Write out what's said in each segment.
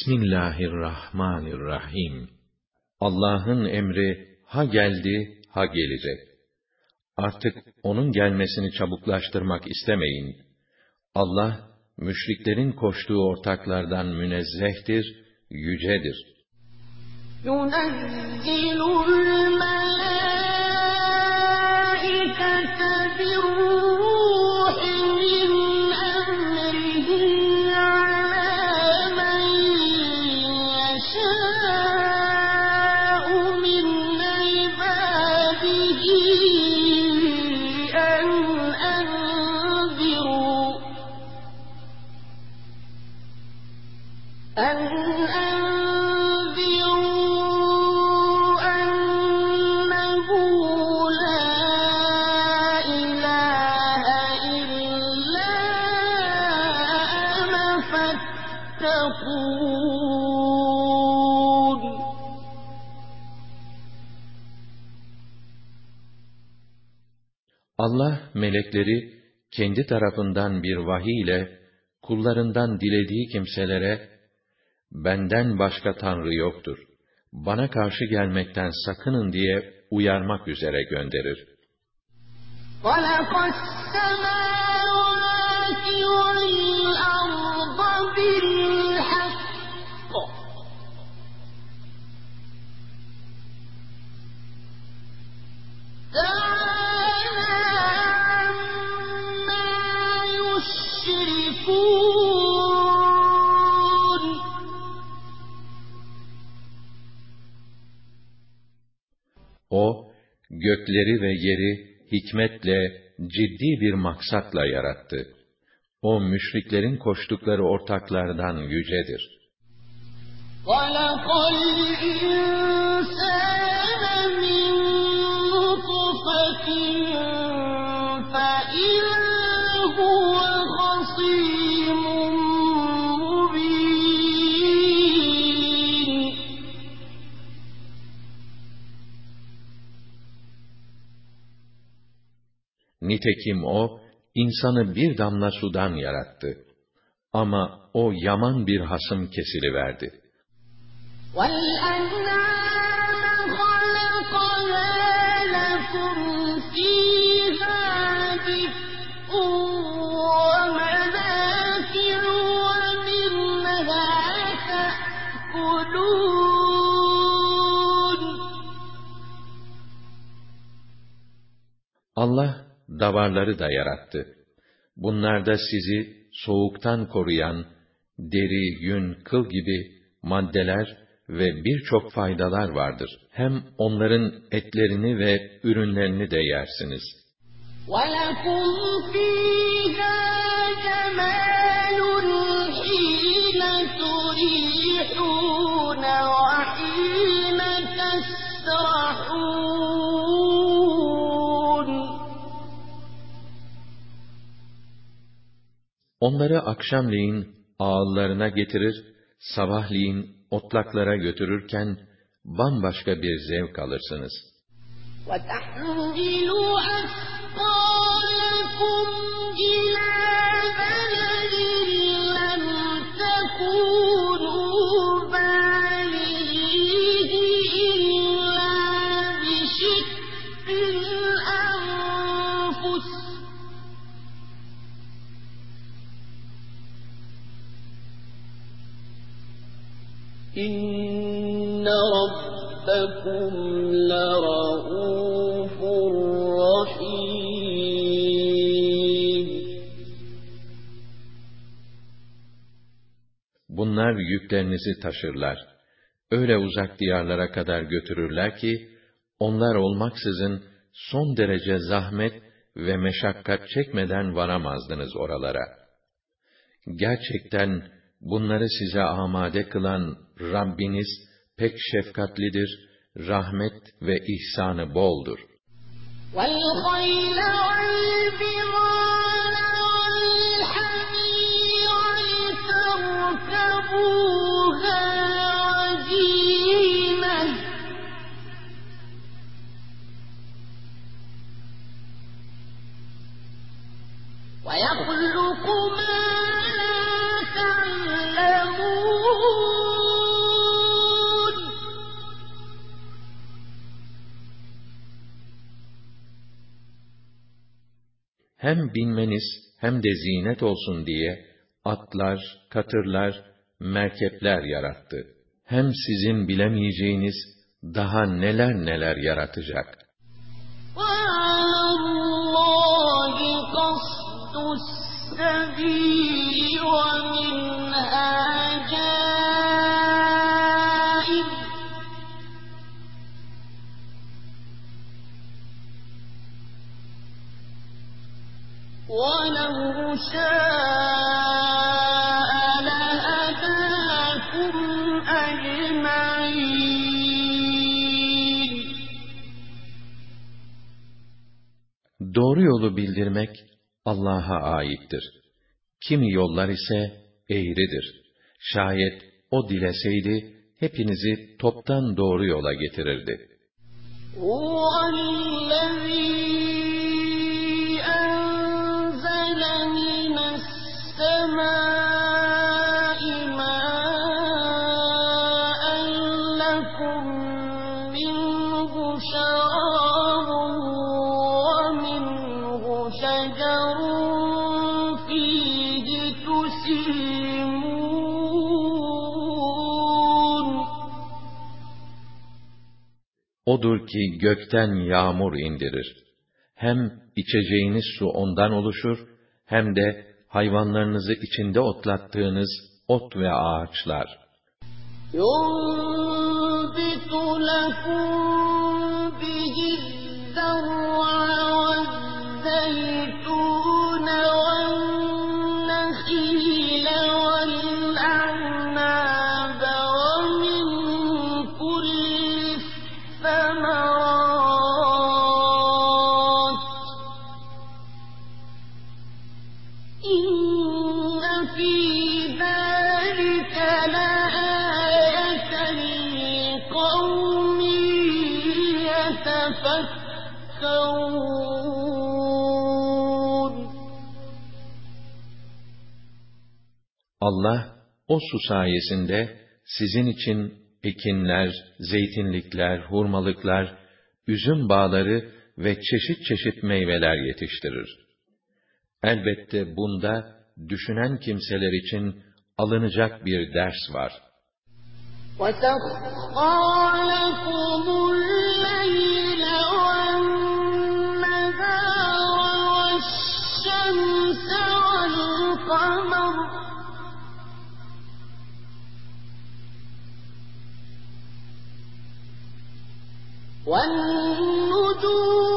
Bismillahirrahmanirrahim. Allah'ın emri ha geldi ha gelecek. Artık onun gelmesini çabuklaştırmak istemeyin. Allah müşriklerin koştuğu ortaklardan münezzehtir, yücedir. يُنَزِّلُ Allah melekleri kendi tarafından bir vahiy ile kullarından dilediği kimselere benden başka tanrı yoktur. Bana karşı gelmekten sakının diye uyarmak üzere gönderir. خَلَقَ السَّمَاوَاتِ وَالْأَرْضَ بِالْحَقِّ O, gökleri ve yeri hikmetle, ciddi bir maksatla yarattı. O müşriklerin koştukları ortaklardan yücedir. خَلَقَ الْإِنسَانَ مِنْ نُطْفَةٍ Nitekim o, insanı bir damla sudan yarattı. Ama o yaman bir hasım kesiliverdi. Allah davarları da yarattı. Bunlarda sizi soğuktan koruyan deri, yün, kıl gibi maddeler ve birçok faydalar vardır. Hem onların etlerini ve ürünlerini de yersiniz. وَلَكُمْ فِيهَا جَمَالٌ حِينَ تُرِيحُونَ Onları akşamleyin ağıllarına getirir, sabahleyin otlaklara götürürken bambaşka bir zevk alırsınız. وَتَحْمِلُ أَثْقَالَكُمْ إِلَى إن ربكم لرؤوف رحيم Bunlar yüklerinizi taşırlar. Öyle uzak diyarlara kadar götürürler ki, onlar olmaksızın son derece zahmet ve meşakkat çekmeden varamazdınız oralara. Gerçekten bunları size amade kılan Rabbiniz pek şefkatlidir, rahmet ve ihsanı boldur. والخيل والبغال والحمير لتركبوها وزينة ويخلق ما Hem binmeniz hem de zinet olsun diye atlar, katırlar, merkepler yarattı. Hem sizin bilemeyeceğiniz daha neler neler yaratacak. وعلى ولو شاء لهداكم أجمعين Doğru yolu bildirmek Allah'a aittir. Kimi yollar ise eğridir. Şayet o dileseydi hepinizi toptan doğru yola getirirdi. هو السماء ماء لكم منه شراب ومنه شجر فيه تسيمون Odur ki gökten yağmur indirir. Hem içeceğiniz su ondan oluşur, hem de hayvanlarınızı içinde otlattığınız ot ve ağaçlar. ينبت لكم Allah o su sayesinde sizin için ekinler, zeytinlikler, hurmalıklar, üzüm bağları ve çeşit çeşit meyveler yetiştirir. Elbette bunda düşünen kimseler için alınacak bir ders var. وسخر لكم والنجوم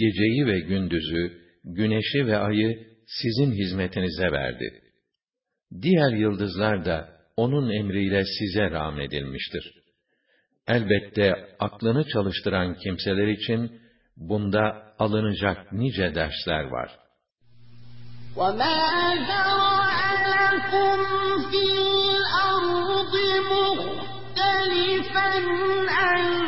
geceyi ve gündüzü, güneşi ve ayı sizin hizmetinize verdi. Diğer yıldızlar da onun emriyle size rağmedilmiştir. Elbette aklını çalıştıran kimseler için bunda alınacak nice dersler var. وما ذرأ لكم في الأرض مختلفا ألوانه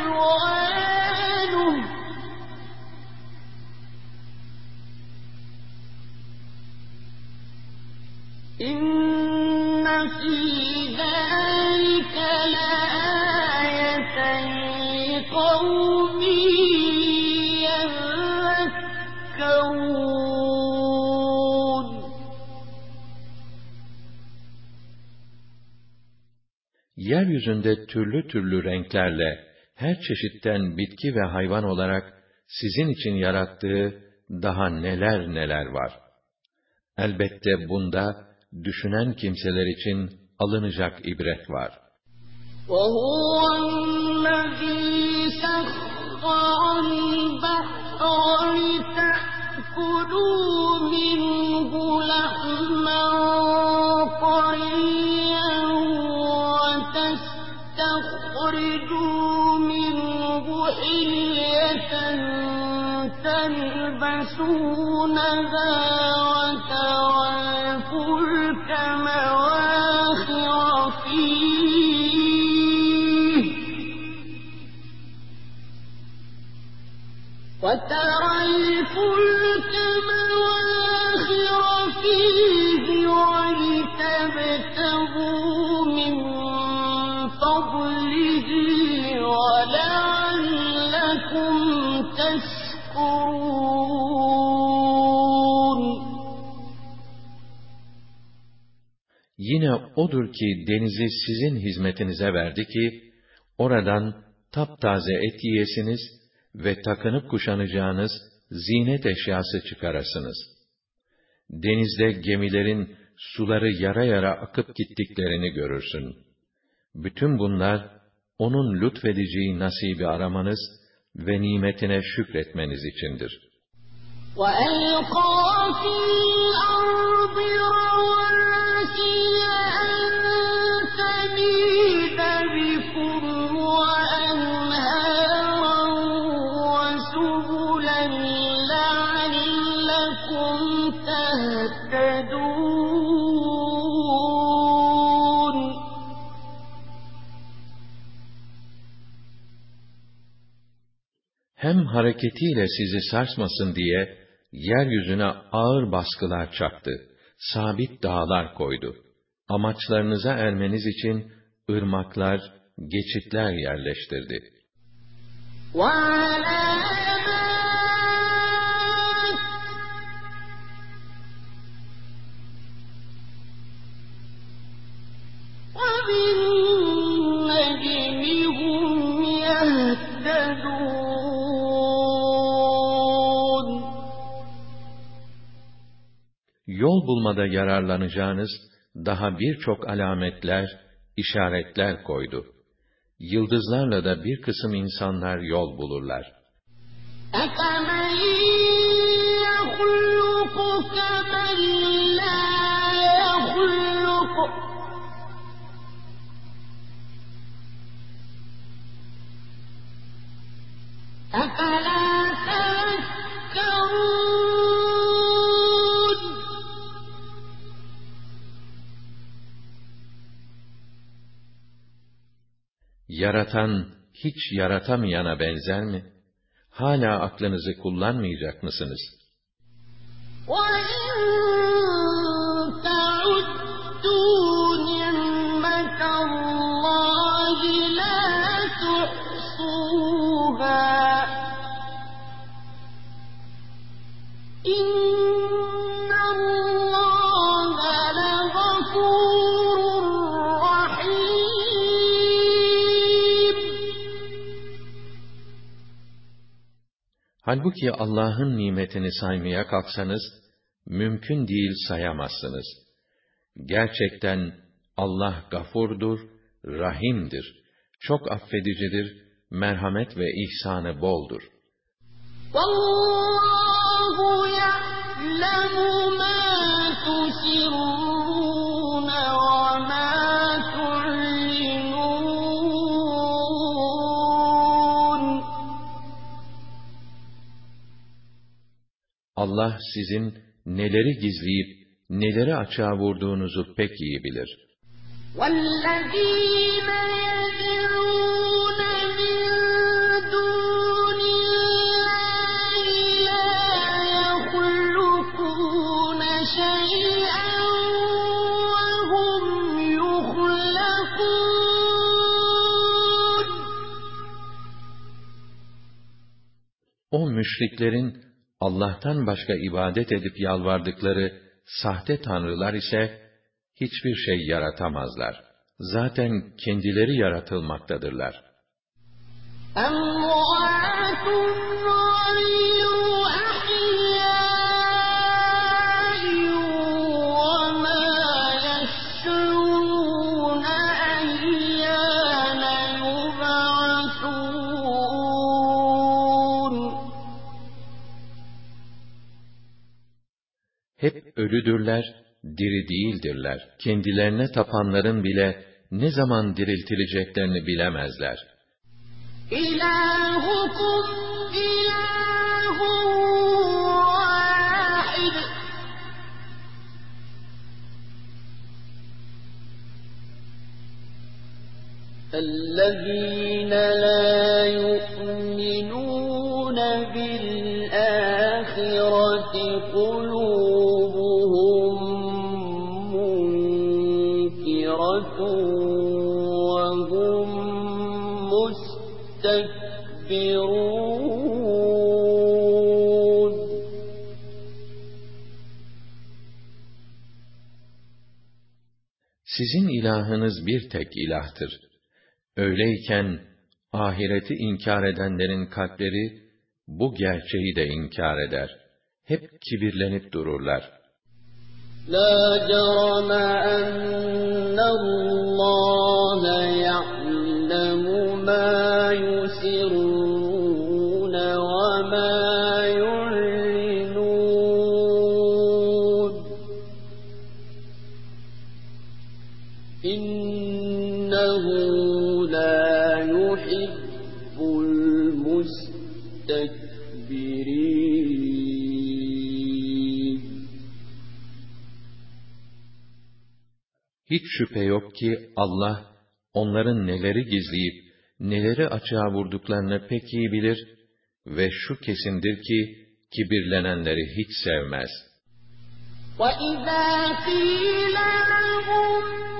Yeryüzünde türlü türlü renklerle her çeşitten bitki ve hayvan olarak sizin için yarattığı daha neler neler var. Elbette bunda düşünen kimseler için alınacak ibret var. وهو الذي سخر البحر لتأكلوا منه لحما طريا وتستخرجوا منه حلية تلبسونها Yine odur ki denizi sizin hizmetinize verdi ki, oradan taptaze et yiyesiniz ve takınıp kuşanacağınız zinet eşyası çıkarasınız. Denizde gemilerin suları yara yara akıp gittiklerini görürsün. Bütün bunlar, onun lütfedeceği nasibi aramanız ve nimetine şükretmeniz içindir. وألقى في الأرض رواسي hareketiyle sizi sarsmasın diye yeryüzüne ağır baskılar çaktı, sabit dağlar koydu. Amaçlarınıza ermeniz için ırmaklar, geçitler yerleştirdi. وعلامات Yol bulmada yararlanacağınız daha birçok alametler, işaretler koydu. Yıldızlarla da bir kısım insanlar yol bulurlar. أفمن يخلق كمن لا يخلق أفلا تذكرون Yaratan, hiç yaratamayana benzer mi? Hala aklınızı kullanmayacak mısınız? وإن Halbuki Allah'ın nimetini saymaya kalksanız, mümkün değil sayamazsınız. Gerçekten Allah gafurdur, rahimdir, çok affedicidir, merhamet ve ihsanı boldur. Vallahu ya'lemu ma tusirrun Allah sizin neleri gizleyip neleri açığa vurduğunuzu pek iyi bilir. O müşriklerin Allah'tan başka ibadet edip yalvardıkları sahte tanrılar ise hiçbir şey yaratamazlar. Zaten kendileri yaratılmaktadırlar. Hep ölüdürler, diri değildirler. Kendilerine tapanların bile ne zaman diriltileceklerini bilemezler. إلهكم إله واحد الذين لا يؤمنون sizin ilahınız bir tek ilahtır. Öyleyken ahireti inkar edenlerin kalpleri bu gerçeği de inkar eder. Hep kibirlenip dururlar. La cerme enne Hiç şüphe yok ki Allah onların neleri gizleyip neleri açığa vurduklarını pek iyi bilir ve şu kesindir ki kibirlenenleri hiç sevmez. وَإِذَا قِيلَ لَهُم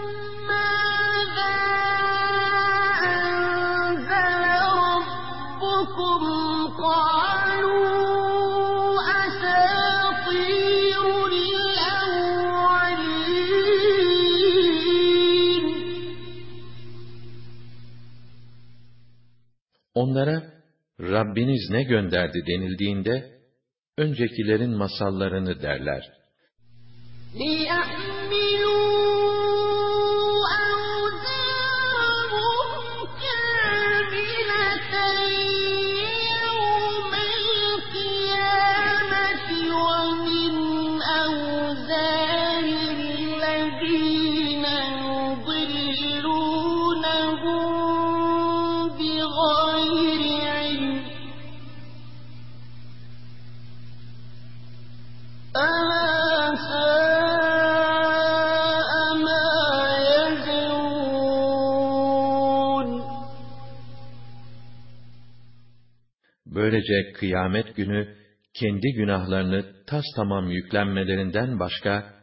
Onlara Rabbiniz ne gönderdi denildiğinde öncekilerin masallarını derler. Böylece kıyamet günü kendi günahlarını tas tamam yüklenmelerinden başka,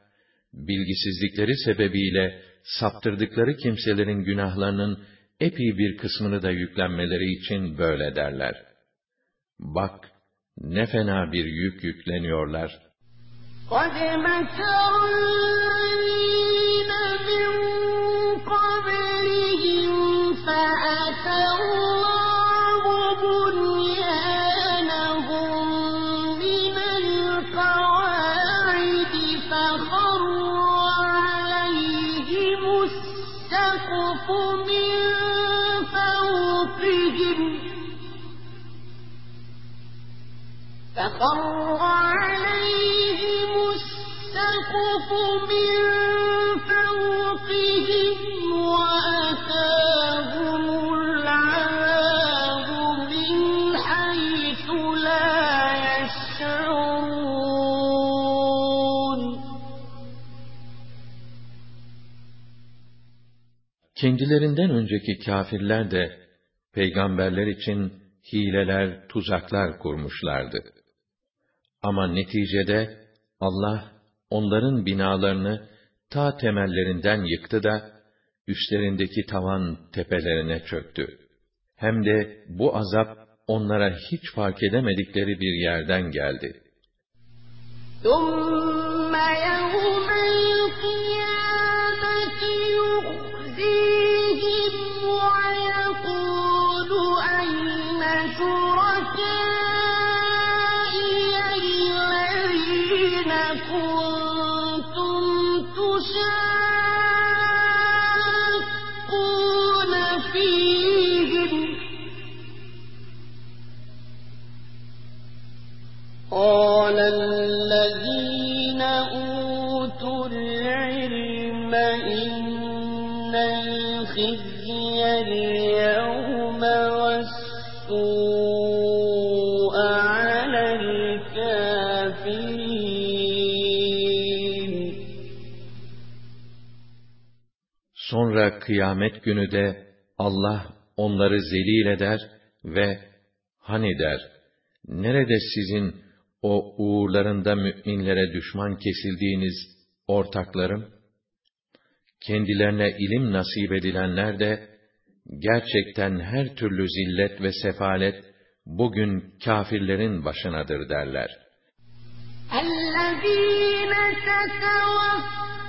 bilgisizlikleri sebebiyle saptırdıkları kimselerin günahlarının epey bir kısmını da yüklenmeleri için böyle derler. Bak, ne fena bir yük yükleniyorlar. قد Kendilerinden önceki kâfirler de peygamberler için hileler, tuzaklar kurmuşlardı. Ama neticede Allah onların binalarını ta temellerinden yıktı da üstlerindeki tavan tepelerine çöktü. Hem de bu azap onlara hiç fark edemedikleri bir yerden geldi. ثُمَّ يَوْمَ الْقِيَامَةِ يُخْزِيهِمْ Sonra kıyamet günü de Allah onları zelil eder ve hani der, nerede sizin o uğurlarında müminlere düşman kesildiğiniz ortaklarım? Kendilerine ilim nasip edilenler de, gerçekten her türlü zillet ve sefalet, bugün kâfirlerin başınadır derler. الَّذِينَ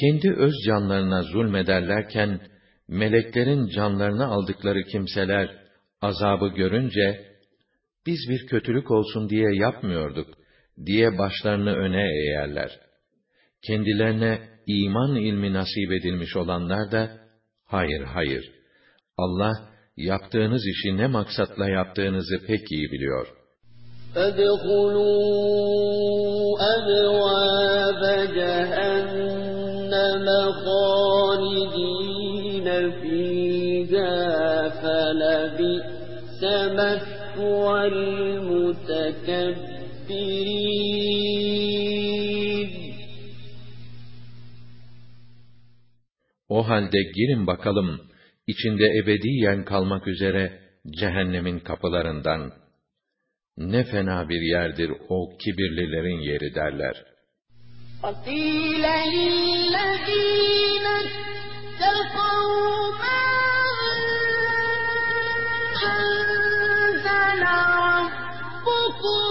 Kendi öz canlarına zulmederlerken, meleklerin canlarını aldıkları kimseler, azabı görünce, biz bir kötülük olsun diye yapmıyorduk, diye başlarını öne eğerler. Kendilerine iman ilmi nasip edilmiş olanlar da, hayır hayır, Allah, yaptığınız işi ne maksatla yaptığınızı pek iyi biliyor. فادخلوا أبواب جهنم خالدين فيها فلبئس مثوى المتكبرين O halde girin bakalım, içinde ebediyen kalmak üzere cehennemin kapılarından. Ne fena bir yerdir o kibirlilerin yeri derler. وقيل للذين اتقوا ماذا أنزل ربكم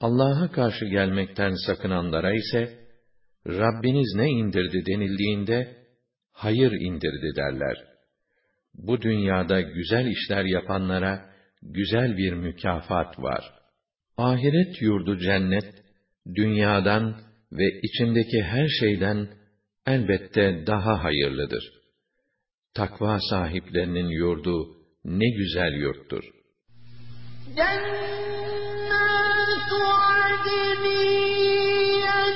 Allah'a karşı gelmekten sakınanlara ise, Rabbiniz ne indirdi denildiğinde, hayır indirdi derler. Bu dünyada güzel işler yapanlara güzel bir mükafat var. Ahiret yurdu cennet, dünyadan ve içindeki her şeyden elbette daha hayırlıdır. Takva sahiplerinin yurdu ne güzel yurttur. Cennet-u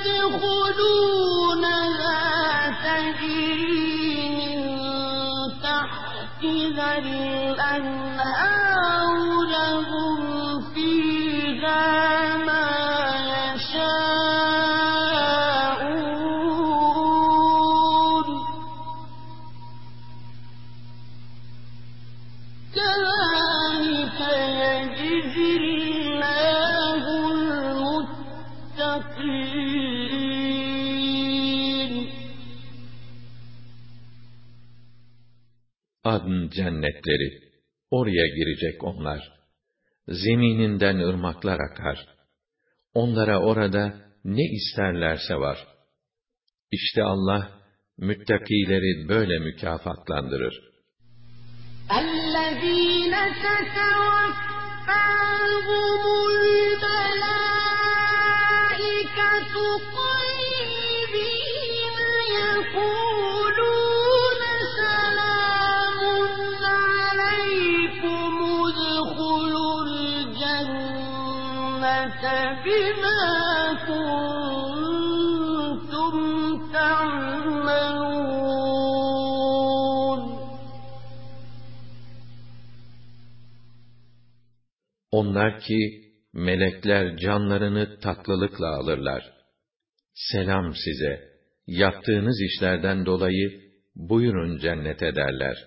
يَدْخُلُونَهَا تَجْرِي مِن تَحْتِهَا الْأَنْهَارُ لَهُمْ فِيهَا مَا يَشَاءُونَ ۚ. كَذَٰلِكَ يَجْزِي Adn cennetleri. Oraya girecek onlar. Zemininden ırmaklar akar. Onlara orada ne isterlerse var. İşte Allah, müttakileri böyle mükafatlandırır. الذين تتوفاهم الملائكة طيبين يقولون Onlar ki, melekler canlarını tatlılıkla alırlar. Selam size, yaptığınız işlerden dolayı buyurun cennete derler.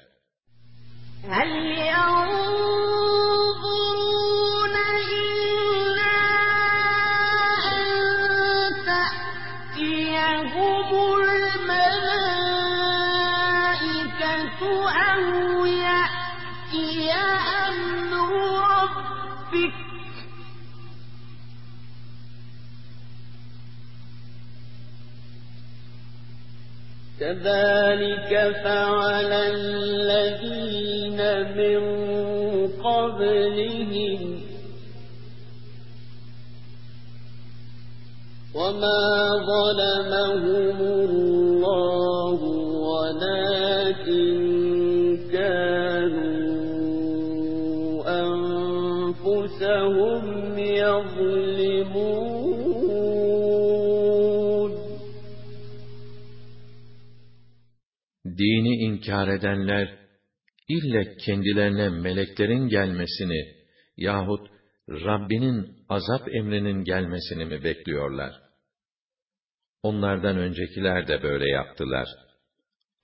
كذلك فعل الذين من قبلهم وما ظلمهم الله ولكن كانوا أنفسهم يظلمون Dini inkar edenler, ille kendilerine meleklerin gelmesini yahut Rabbinin azap emrinin gelmesini mi bekliyorlar? Onlardan öncekiler de böyle yaptılar.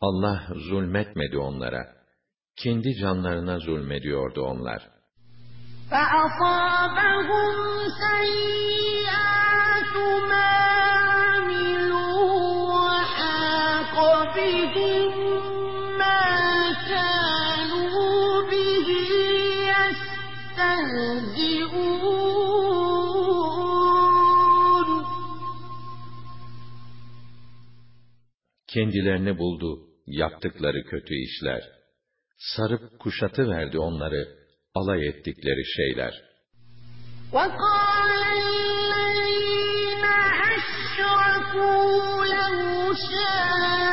Allah zulmetmedi onlara. Kendi canlarına zulmediyordu onlar. فأصابهم سيئات ما Kendilerini buldu yaptıkları kötü işler. Sarıp kuşatı verdi onları alay ettikleri şeyler. وقال الذين أشركوا لو شاء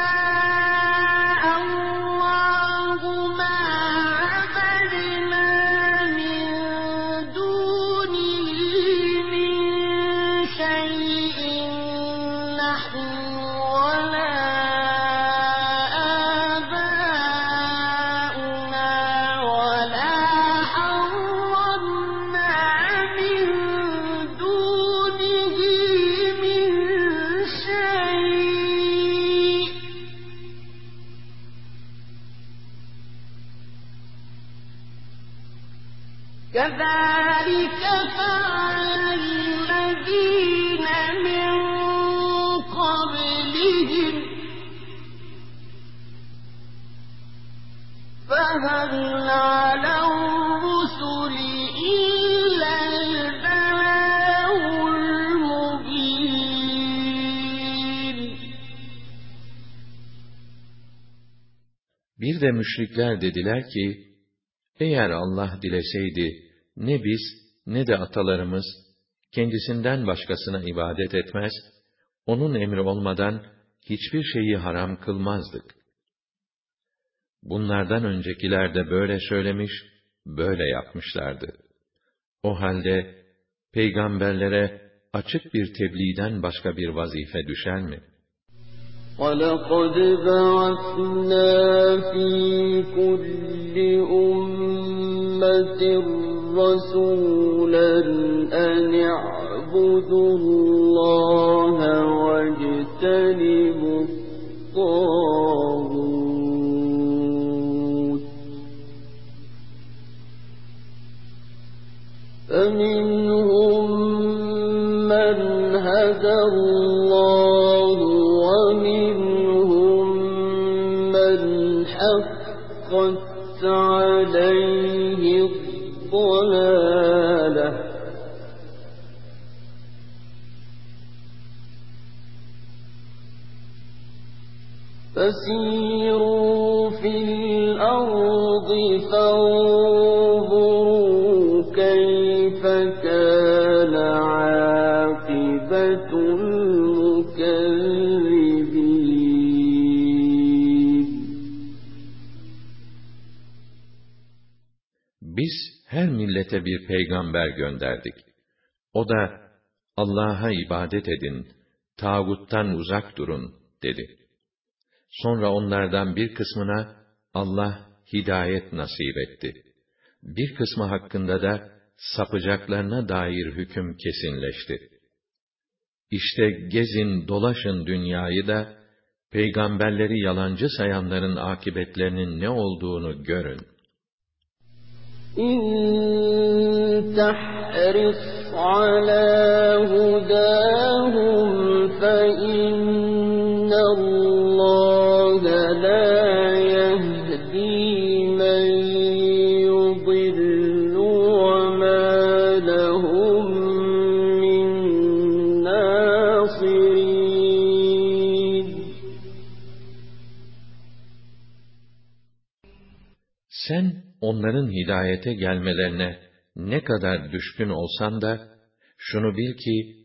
كذلك فعل الذين من قبلهم فهل على الرسل إلا البلاغ المبين Bir de müşrikler dediler ki, eğer Allah dileseydi, ne biz, ne de atalarımız, kendisinden başkasına ibadet etmez, onun emri olmadan hiçbir şeyi haram kılmazdık. Bunlardan öncekiler de böyle söylemiş, böyle yapmışlardı. O halde, peygamberlere açık bir tebliğden başka bir vazife düşer mi? ولقد بعثنا في كل أمة رسولا أن اعبدوا الله واجتنبوا الطاغوت فمنهم Biz her millete bir peygamber gönderdik. O da Allah'a ibadet edin, tağuttan uzak durun dedi. Sonra onlardan bir kısmına Allah hidayet nasip etti. Bir kısmı hakkında da sapacaklarına dair hüküm kesinleşti. İşte gezin dolaşın dünyayı da peygamberleri yalancı sayanların akıbetlerinin ne olduğunu görün. İn ala fe onların hidayete gelmelerine ne kadar düşkün olsan da, şunu bil ki,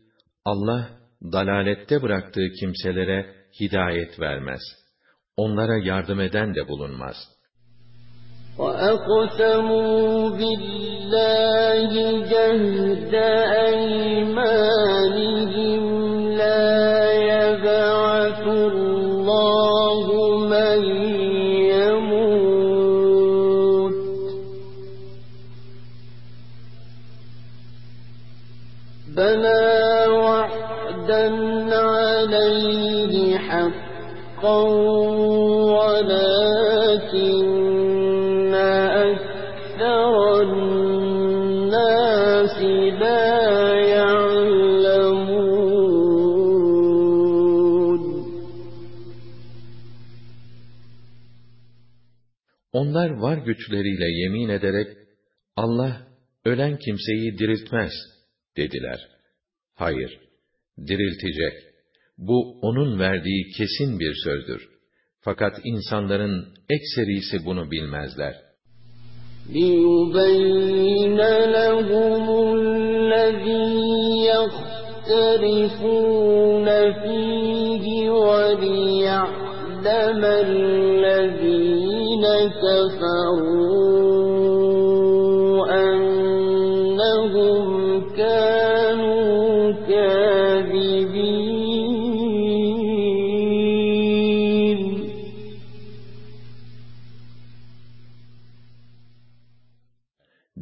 Allah, dalalette bıraktığı kimselere hidayet vermez. Onlara yardım eden de bulunmaz. وأقسموا بالله جهد أيمانهم بلى وعدا عليه حقا ولكن أكثر الناس لا يعلمون Onlar var güçleriyle yemin ederek, Allah, ölen kimseyi diriltmez, dediler. Hayır, diriltecek. Bu, onun verdiği kesin bir sözdür. Fakat insanların ekserisi bunu bilmezler. ليبين لهم الذي يختلفون فيه وليعلم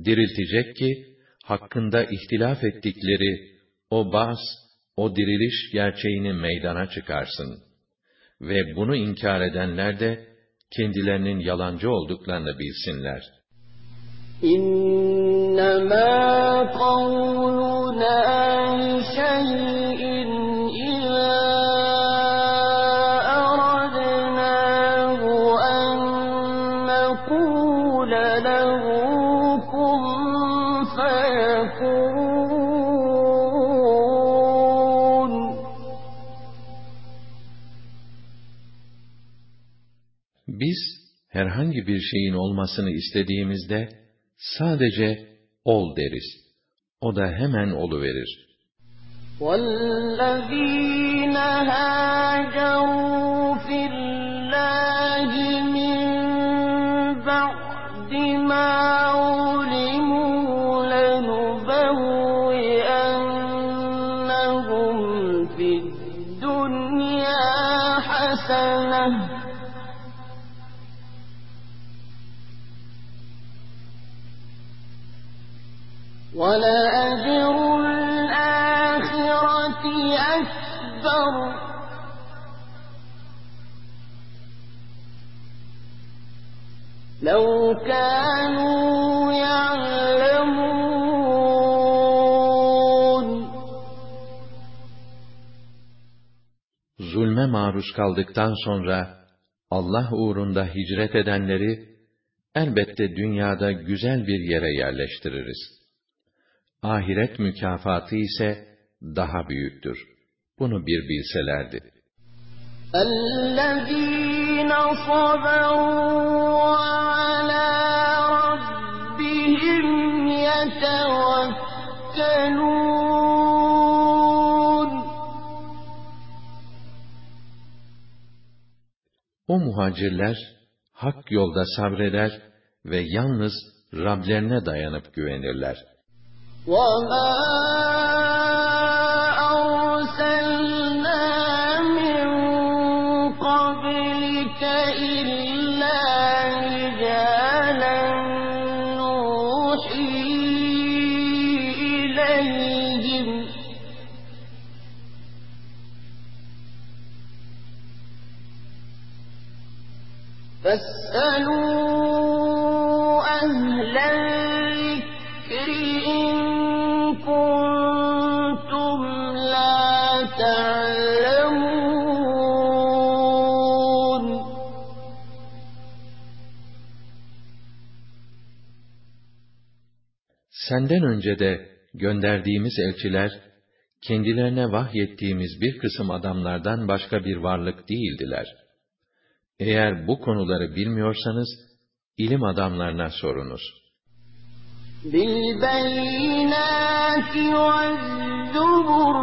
diriltecek ki, hakkında ihtilaf ettikleri o bas, o diriliş gerçeğini meydana çıkarsın. Ve bunu inkar edenler de, kendilerinin yalancı olduklarını bilsinler. İnnemâ kavluna şeyin herhangi bir şeyin olmasını istediğimizde, sadece ol deriz. O da hemen oluverir. والذين هاجروا في الله من بعد ما ولأجر الآخرة أكبر لو كانوا يعلمون zulme maruz kaldıktan sonra Allah uğrunda hicret edenleri elbette dünyada güzel bir yere yerleştiririz. Ahiret mükafatı ise daha büyüktür. Bunu bir bilselerdi. الذين صبروا وعلى ربهم يتوكلون O muhacirler hak yolda sabreder ve yalnız Rablerine dayanıp güvenirler. وما من قبلك إلا önce de gönderdiğimiz elçiler, kendilerine vahyettiğimiz bir kısım adamlardan başka bir varlık değildiler. Eğer bu konuları bilmiyorsanız, ilim adamlarına sorunuz. بالبينات والزبر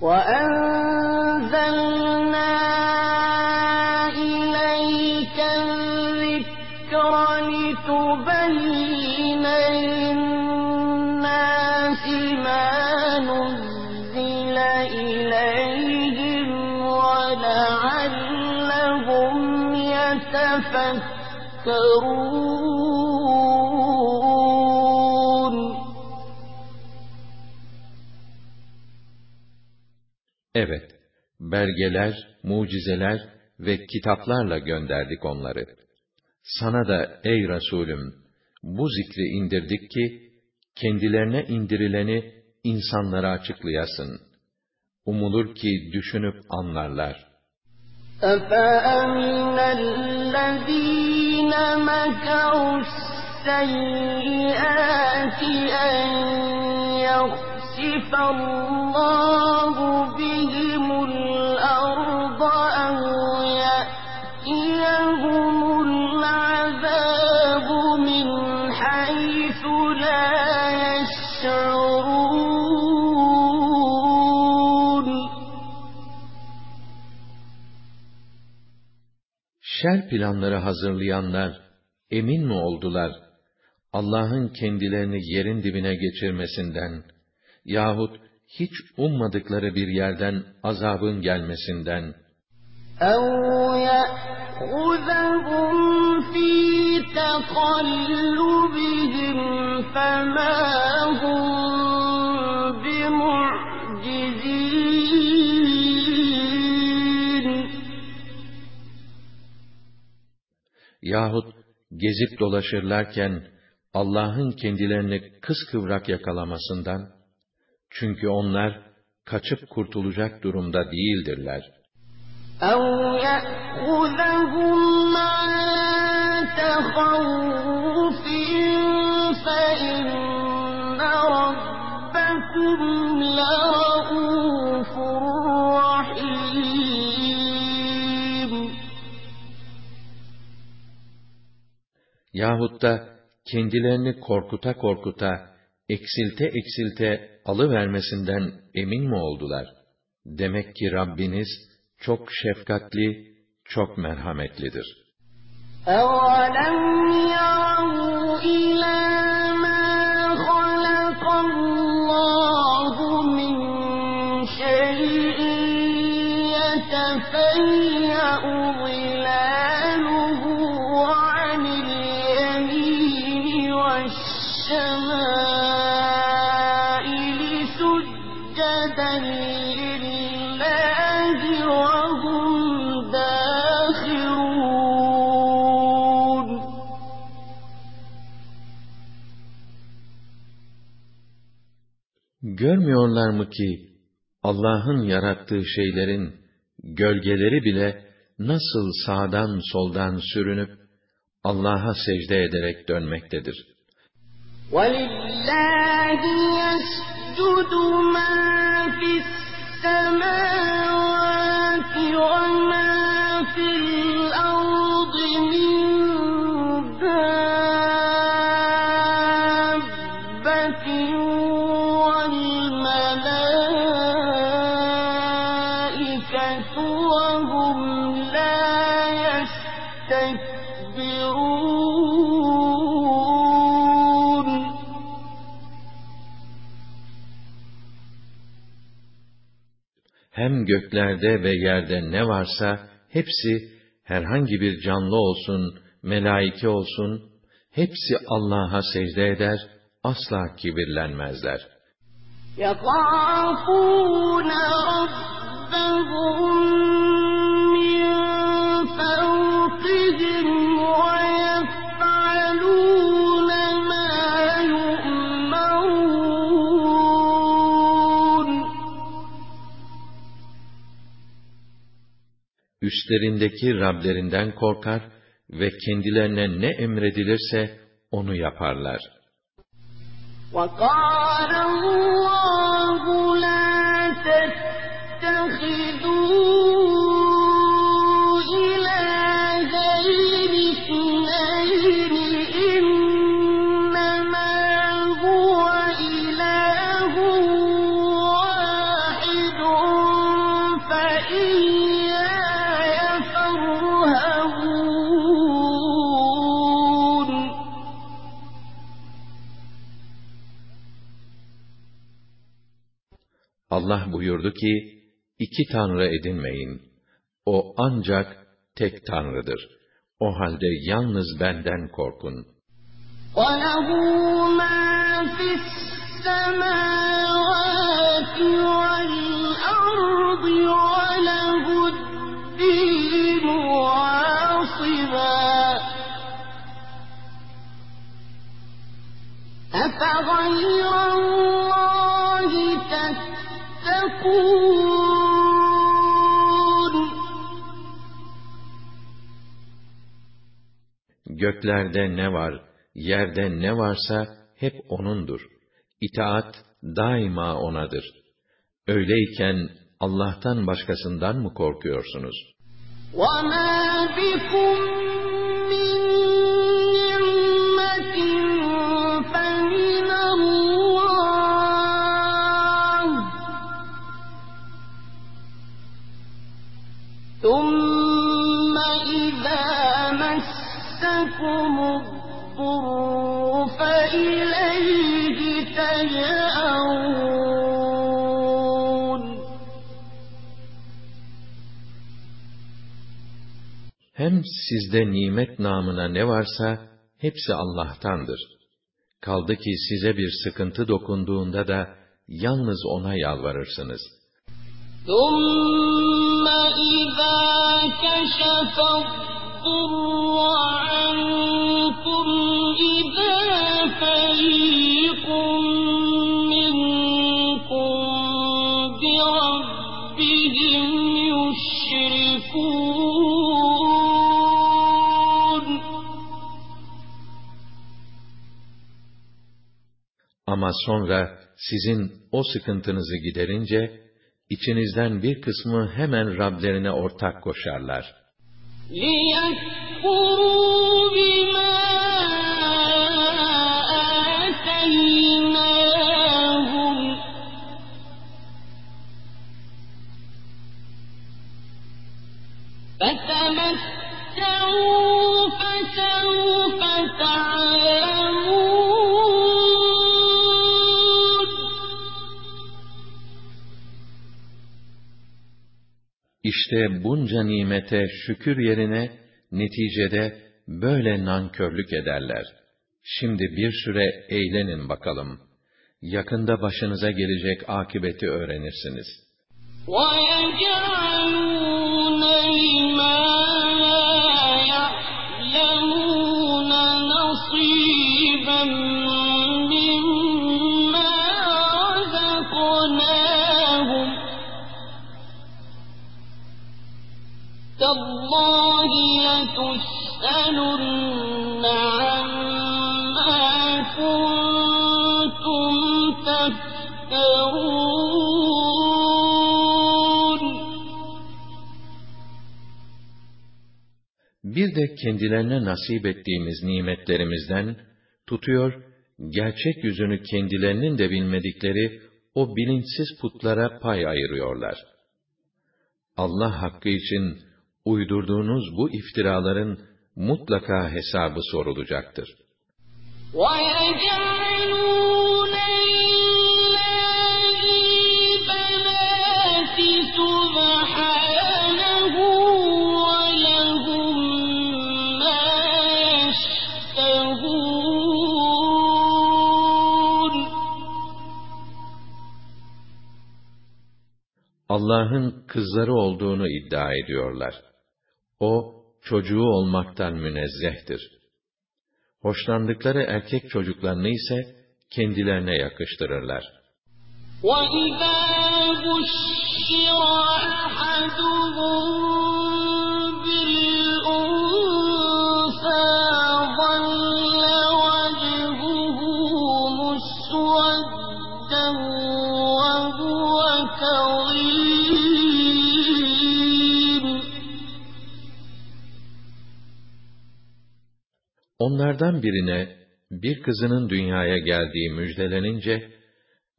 وأنزلنا يتفكرون Evet, belgeler, mucizeler ve kitaplarla gönderdik onları. Sana da ey Resulüm, bu zikri indirdik ki, kendilerine indirileni insanlara açıklayasın. Umulur ki düşünüp anlarlar. أفأمن الذين مكروا السيئات أن يخسف الله Şer planları hazırlayanlar emin mi oldular Allah'ın kendilerini yerin dibine geçirmesinden yahut hiç ummadıkları bir yerden azabın gelmesinden أو يأخذهم في تقلبهم فما هم yahut gezip dolaşırlarken Allah'ın kendilerini kıskıvrak yakalamasından çünkü onlar kaçıp kurtulacak durumda değildirler. أو يأخذهم على تخوف فإن ربكم لرؤوف Yahut da kendilerini korkuta korkuta, eksilte eksilte alıvermesinden emin mi oldular? Demek ki Rabbiniz çok şefkatli, çok merhametlidir. أولم Gör Görmüyorlar mı ki Allah'ın yarattığı şeylerin gölgeleri bile nasıl sağdan soldan sürünüp Allah'a secde ederek dönmektedir. وَلِلَّهِ يَسْجُدُ مَا فِي السَّمَاوَاتِ وَمَا göklerde ve yerde ne varsa hepsi herhangi bir canlı olsun, melaike olsun, hepsi Allah'a secde eder, asla kibirlenmezler. يَخَافُونَ رَبَّهُم Üstlerindeki Rablerinden korkar ve kendilerine ne emredilirse onu yaparlar. وَقَالَ اللَّهُ Allah buyurdu ki, iki tanrı edinmeyin. O ancak tek tanrıdır. O halde yalnız benden korkun. وَلَهُ مَا فِي السَّمَاوَاتِ وَالْأَرْضِ وَلَهُ الدِّينُ وَاصِبًا أَفَغَيْرَ اللَّهِ تَتَّقُونَ Göklerde ne var, yerde ne varsa hep O'nundur. İtaat daima O'nadır. Öyleyken Allah'tan başkasından mı korkuyorsunuz? وَمَا بِكُم ثُمَّ إِذَا مَسَّكُمُ الضُّرُّ فَإِلَيْهِ تَجْأَرُونَ Hem sizde nimet namına ne varsa hepsi Allah'tandır. Kaldı ki size bir sıkıntı dokunduğunda da yalnız O'na yalvarırsınız. ثُمَّ إِذَا كَشَفَ الضُّرَّ عَنكُمْ إِذَا فَرِيقٌ مِّنكُم بِرَبِّهِمْ يُشْرِكُونَ Ama sonra sizin o sıkıntınızı giderince, içinizden bir kısmı hemen Rablerine ortak koşarlar. لِيَكْفُرُوا İşte bunca nimete şükür yerine, neticede böyle nankörlük ederler. Şimdi bir süre eğlenin bakalım. Yakında başınıza gelecek akibeti öğrenirsiniz. وَيَجْعَلُونَ لتسألن عما كنتم تفترون Bir de kendilerine nasip ettiğimiz nimetlerimizden tutuyor, gerçek yüzünü kendilerinin de bilmedikleri o bilinçsiz putlara pay ayırıyorlar. Allah hakkı için uydurduğunuz bu iftiraların mutlaka hesabı sorulacaktır. Allah'ın kızları olduğunu iddia ediyorlar. O, çocuğu olmaktan münezzehtir. Hoşlandıkları erkek çocuklarını ise kendilerine yakıştırırlar. وَإِذَا بُشِّرَ أَحَدُهُم Onlardan birine bir kızının dünyaya geldiği müjdelenince,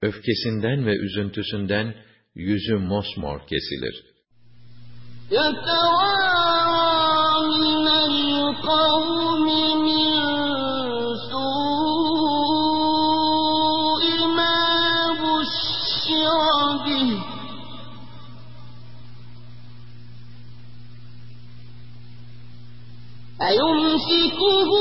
öfkesinden ve üzüntüsünden yüzü mosmor kesilir. يتوارى أيمسكه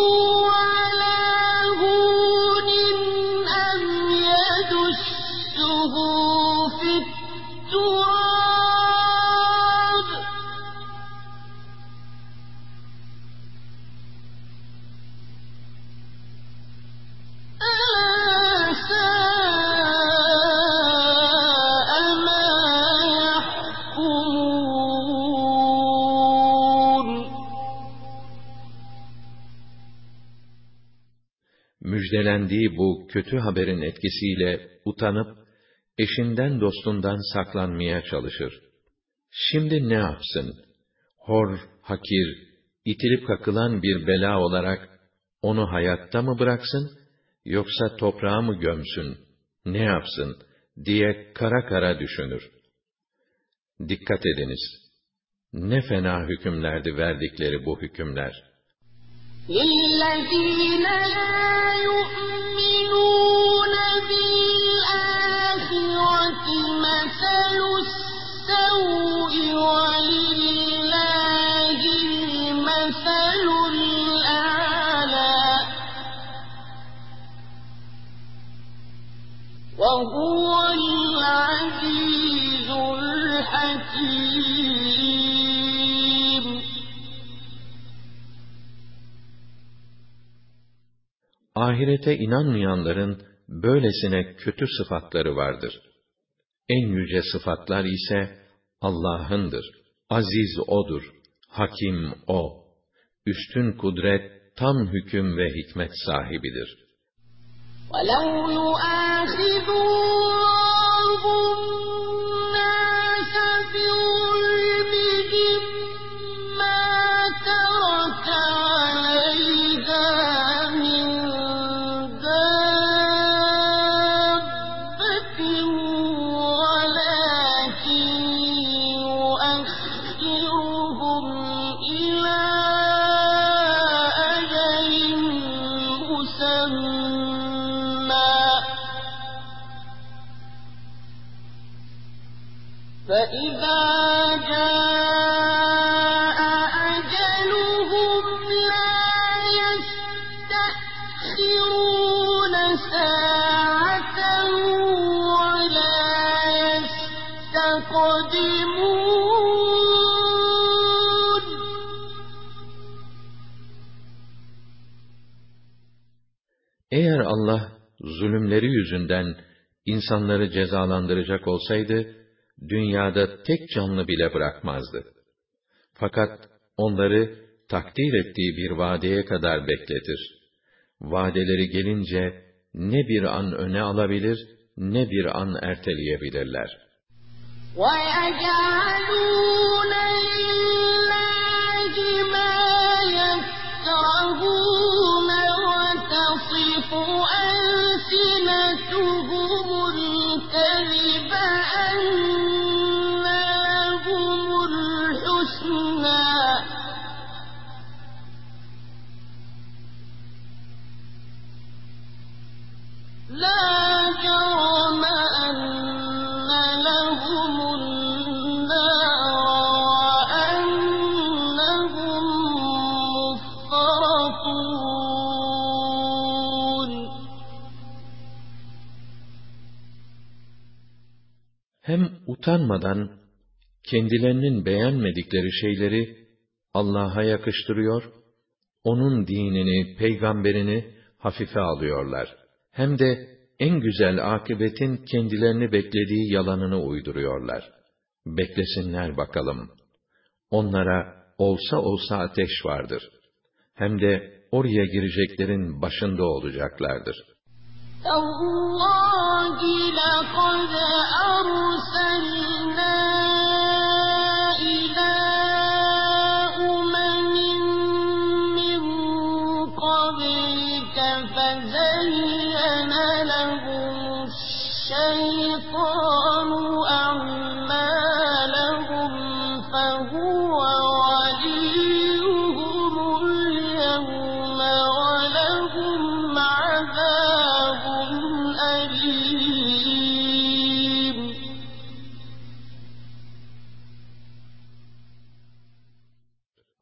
Müjdelendiği bu kötü haberin etkisiyle utanıp, eşinden dostundan saklanmaya çalışır. Şimdi ne yapsın? Hor, hakir, itilip kakılan bir bela olarak onu hayatta mı bıraksın, yoksa toprağa mı gömsün, ne yapsın diye kara kara düşünür. Dikkat ediniz! Ne fena hükümlerdi verdikleri bu hükümler. للذين لا يؤمنون بالآخرة مثل السوء ولله المثل الأعلى. وهو Ahirete inanmayanların böylesine kötü sıfatları vardır. En yüce sıfatlar ise Allah'ındır. Aziz O'dur. Hakim O. Üstün kudret, tam hüküm ve hikmet sahibidir. ولو يؤاخذ yüzünden insanları cezalandıracak olsaydı, dünyada tek canlı bile bırakmazdı. Fakat onları takdir ettiği bir vadeye kadar bekletir. Vadeleri gelince ne bir an öne alabilir, ne bir an erteleyebilirler. وَيَجْعَلُونَ utanmadan kendilerinin beğenmedikleri şeyleri Allah'a yakıştırıyor, onun dinini, peygamberini hafife alıyorlar. Hem de en güzel akıbetin kendilerini beklediği yalanını uyduruyorlar. Beklesinler bakalım. Onlara olsa olsa ateş vardır. Hem de oraya gireceklerin başında olacaklardır. تَاللَّهِ لَقَدْ أَرْسَلْنَا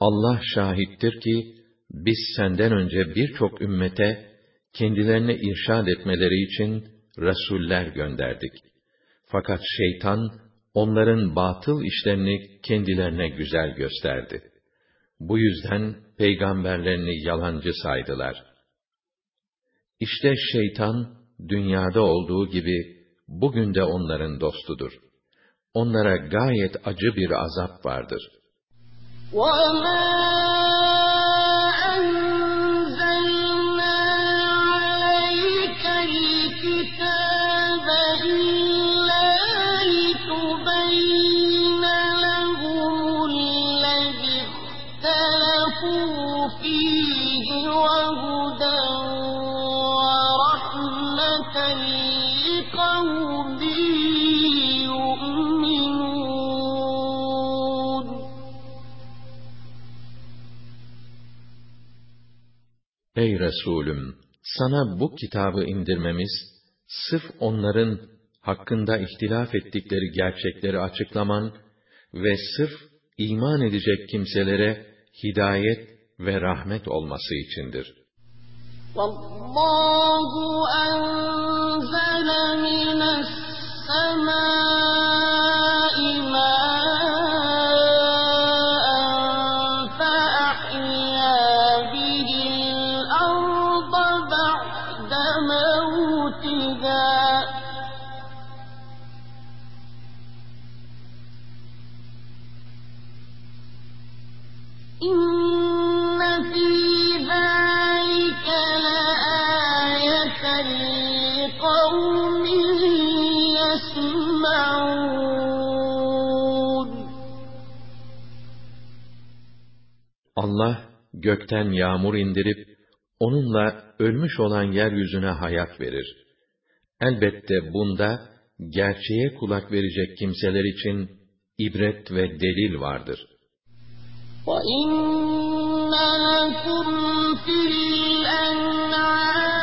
Allah şahittir ki, biz senden önce birçok ümmete, kendilerine irşad etmeleri için Resuller gönderdik. Fakat şeytan, onların batıl işlerini kendilerine güzel gösterdi. Bu yüzden peygamberlerini yalancı saydılar. İşte şeytan, dünyada olduğu gibi, bugün de onların dostudur. Onlara gayet acı bir azap vardır. 我们 Resulüm! Sana bu kitabı indirmemiz, sırf onların hakkında ihtilaf ettikleri gerçekleri açıklaman ve sırf iman edecek kimselere hidayet ve rahmet olması içindir. وَاللَّهُ أَنزَلَ مِنَ السَّمَاءِ Allah, gökten yağmur indirip, onunla ölmüş olan yeryüzüne hayat verir. Elbette bunda, gerçeğe kulak verecek kimseler için, ibret ve delil vardır. وَإِنَّ لَكُمْ فِي الْأَنْعَامِ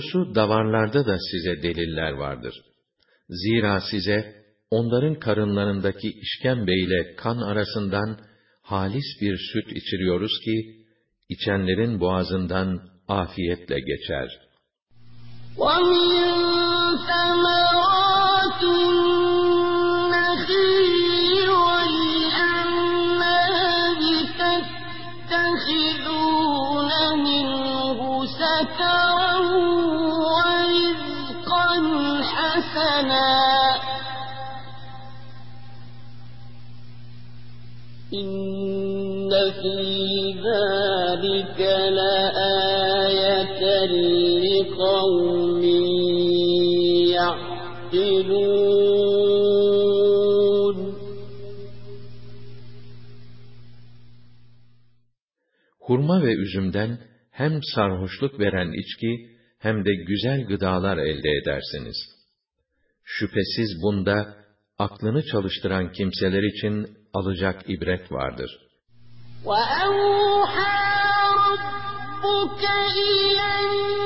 Doğrusu davarlarda da size deliller vardır. Zira size onların karınlarındaki işkembe ile kan arasından halis bir süt içiriyoruz ki, içenlerin boğazından afiyetle geçer. وَمِنْ Hurma ve üzümden hem sarhoşluk veren içki hem de güzel gıdalar elde edersiniz. Şüphesiz bunda aklını çalıştıran kimseler için alacak ibret vardır. وَأَوْحَى رَبُّكَ إِلَى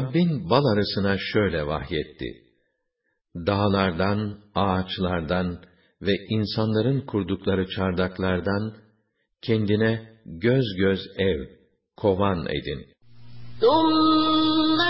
Rabbin bal arısına şöyle vahyetti. Dağlardan, ağaçlardan ve insanların kurdukları çardaklardan kendine göz göz ev, kovan edin. ثُمَّ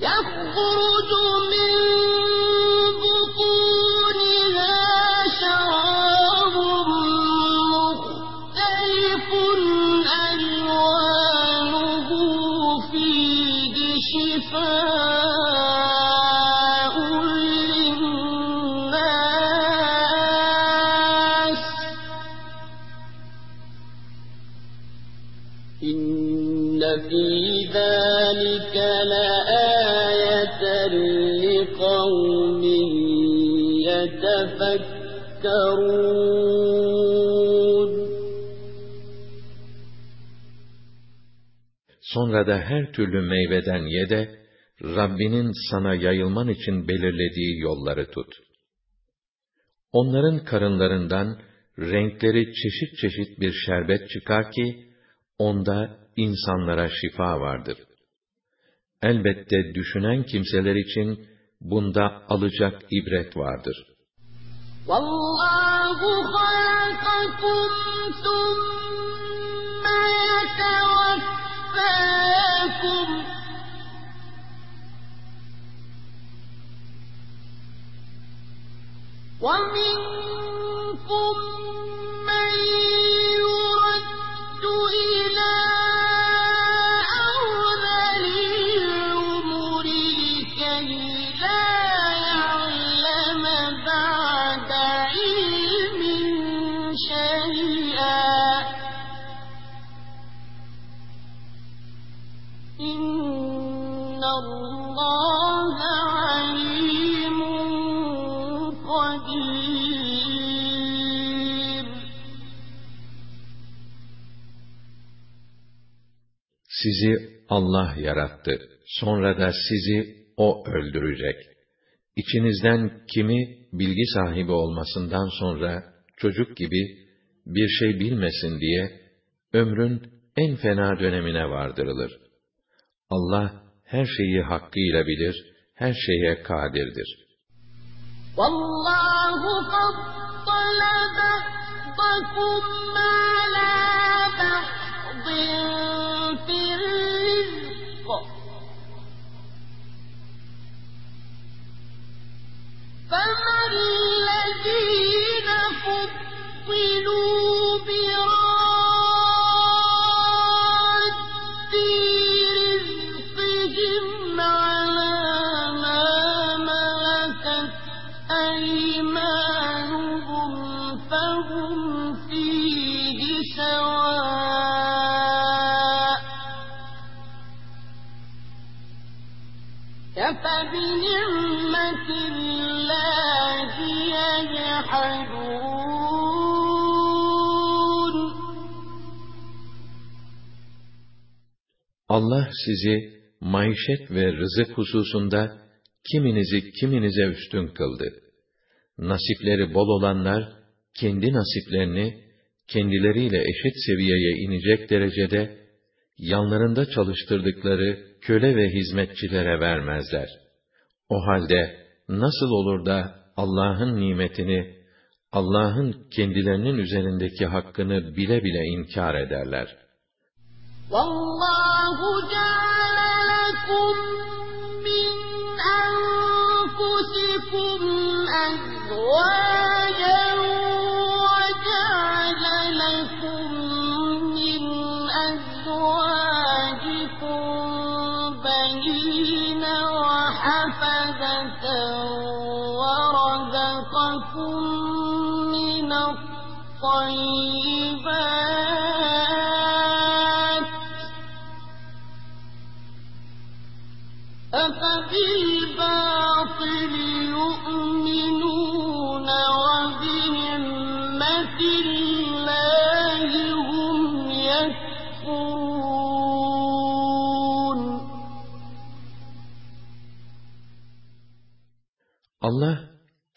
يخرج Sonra da her türlü meyveden ye de, Rabbinin sana yayılman için belirlediği yolları tut. Onların karınlarından renkleri çeşit çeşit bir şerbet çıkar ki, onda insanlara şifa vardır. Elbette düşünen kimseler için bunda alacak ibret vardır. وَاللّٰهُ خَلَقَكُمْ ثُمَّ وَمِنْكُمْ Sizi Allah yarattı. Sonra da sizi O öldürecek. İçinizden kimi bilgi sahibi olmasından sonra çocuk gibi bir şey bilmesin diye ömrün en fena dönemine vardırılır. Allah her şeyi hakkıyla bilir, her şeye kadirdir. وَاللّٰهُ فَضَّلَ بَعْضَكُمْ عَلَى بَعْضٍ فما الذين فضلوا Allah sizi maişet ve rızık hususunda kiminizi kiminize üstün kıldı. Nasipleri bol olanlar kendi nasiplerini kendileriyle eşit seviyeye inecek derecede yanlarında çalıştırdıkları köle ve hizmetçilere vermezler. O halde nasıl olur da Allah'ın nimetini, Allah'ın kendilerinin üzerindeki hakkını bile bile inkar ederler. وَاللّٰهُ جَعَلَ لَكُم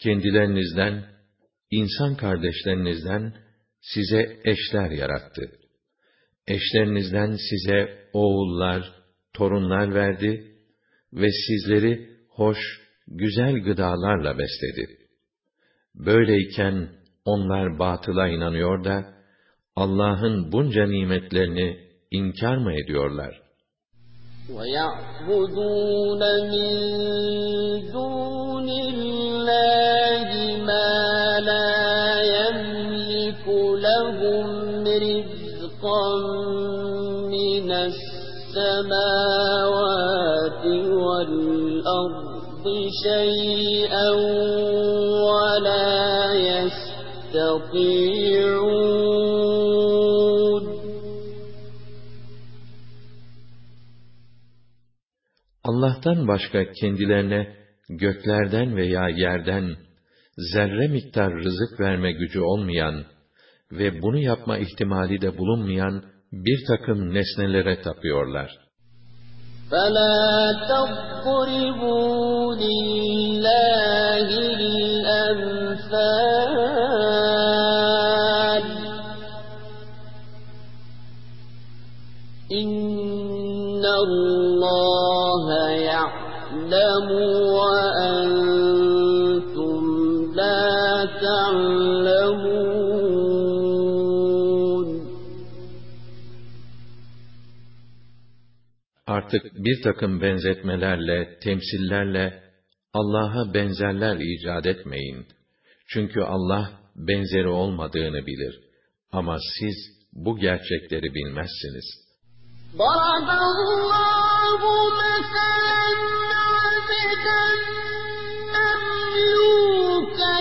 kendilerinizden, insan kardeşlerinizden size eşler yarattı. Eşlerinizden size oğullar, torunlar verdi ve sizleri hoş, güzel gıdalarla besledi. Böyleyken onlar batıla inanıyor da Allah'ın bunca nimetlerini inkar mı ediyorlar? وَيَعْبُدُونَ مِن دُونِ السَّمَاوَاتِ وَالْأَرْضِ شَيْئًا وَلَا يَسْتَطِيعُونَ Allah'tan başka kendilerine göklerden veya yerden zerre miktar rızık verme gücü olmayan ve bunu yapma ihtimali de bulunmayan bir takım nesnelere tapıyorlar. فَلَا تَضْرِبُوا لِلَّهِ الْأَمْثَالَ إِنَّ اللَّهَ يَعْلَمُ وَأَنتُمْ Artık bir takım benzetmelerle, temsillerle Allah'a benzerler icat etmeyin. Çünkü Allah benzeri olmadığını bilir. Ama siz bu gerçekleri bilmezsiniz. ضرب الله مثلا عبدا مملوكا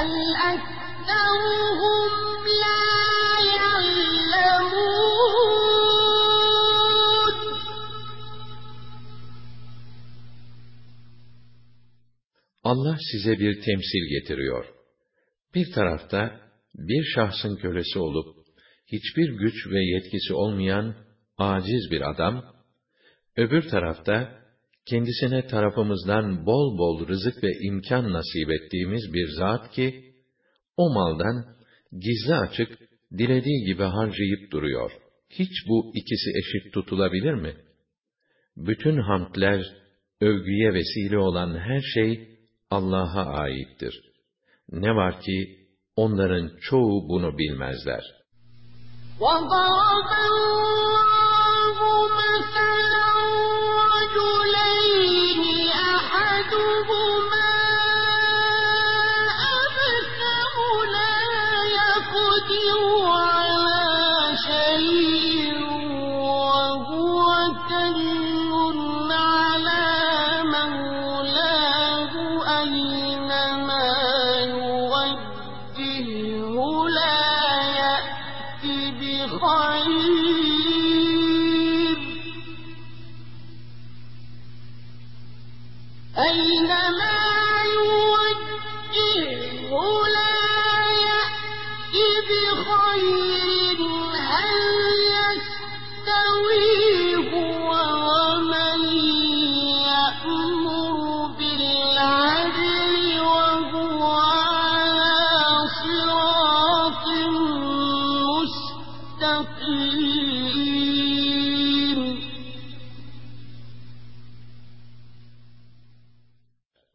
بل أكثرهم لا يعلمون Allah size bir temsil getiriyor. Bir tarafta bir şahsın kölesi olup hiçbir güç ve yetkisi olmayan aciz bir adam, öbür tarafta kendisine tarafımızdan bol bol rızık ve imkan nasip ettiğimiz bir zat ki o maldan gizli açık dilediği gibi harcayıp duruyor. Hiç bu ikisi eşit tutulabilir mi? Bütün hamdler övgüye vesile olan her şey Allah'a aittir. Ne var ki onların çoğu bunu bilmezler. وضرب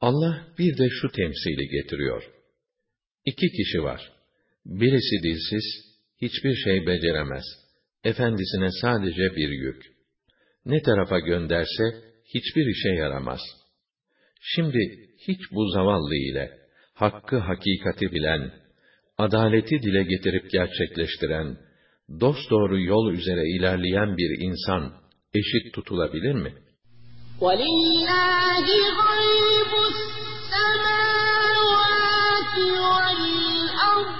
Allah bir de şu temsili getiriyor. İki kişi var. Birisi dilsiz, hiçbir şey beceremez. Efendisine sadece bir yük. Ne tarafa gönderse hiçbir işe yaramaz. Şimdi hiç bu zavallı ile hakkı hakikati bilen, adaleti dile getirip gerçekleştiren, dosdoğru yol üzere ilerleyen bir insan eşit tutulabilir mi? ولله غيب السماوات والأرض.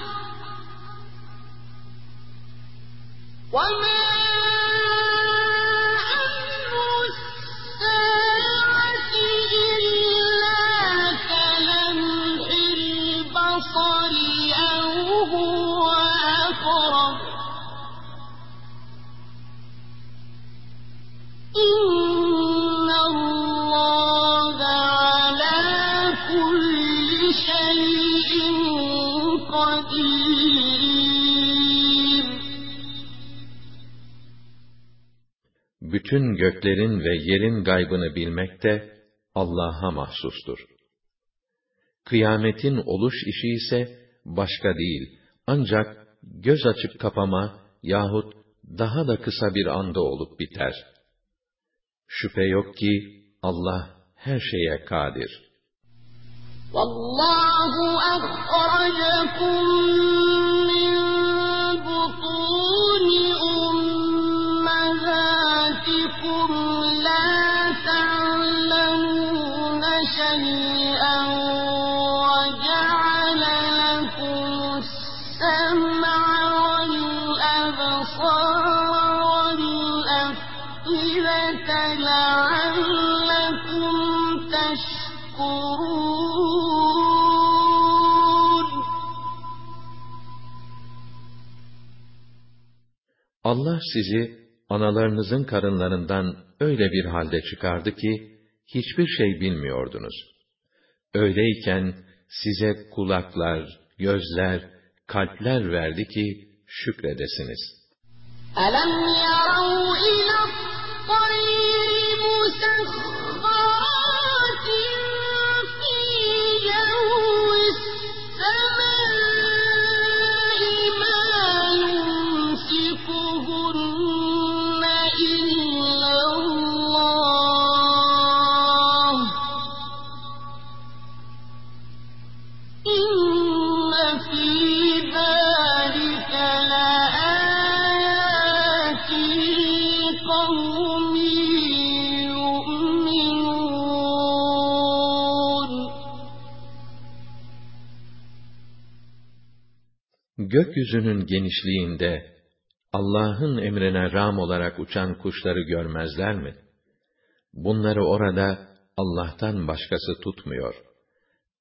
وما bütün göklerin ve yerin gaybını bilmek de Allah'a mahsustur. Kıyametin oluş işi ise başka değil, ancak göz açıp kapama yahut daha da kısa bir anda olup biter. Şüphe yok ki Allah her şeye kadir. Vallahu Allah sizi analarınızın karınlarından öyle bir halde çıkardı ki hiçbir şey bilmiyordunuz. Öyleyken size kulaklar, gözler, kalpler verdi ki şükredesiniz. ألم يروا إلى الطير مسخرات gökyüzünün genişliğinde Allah'ın emrine ram olarak uçan kuşları görmezler mi? Bunları orada Allah'tan başkası tutmuyor.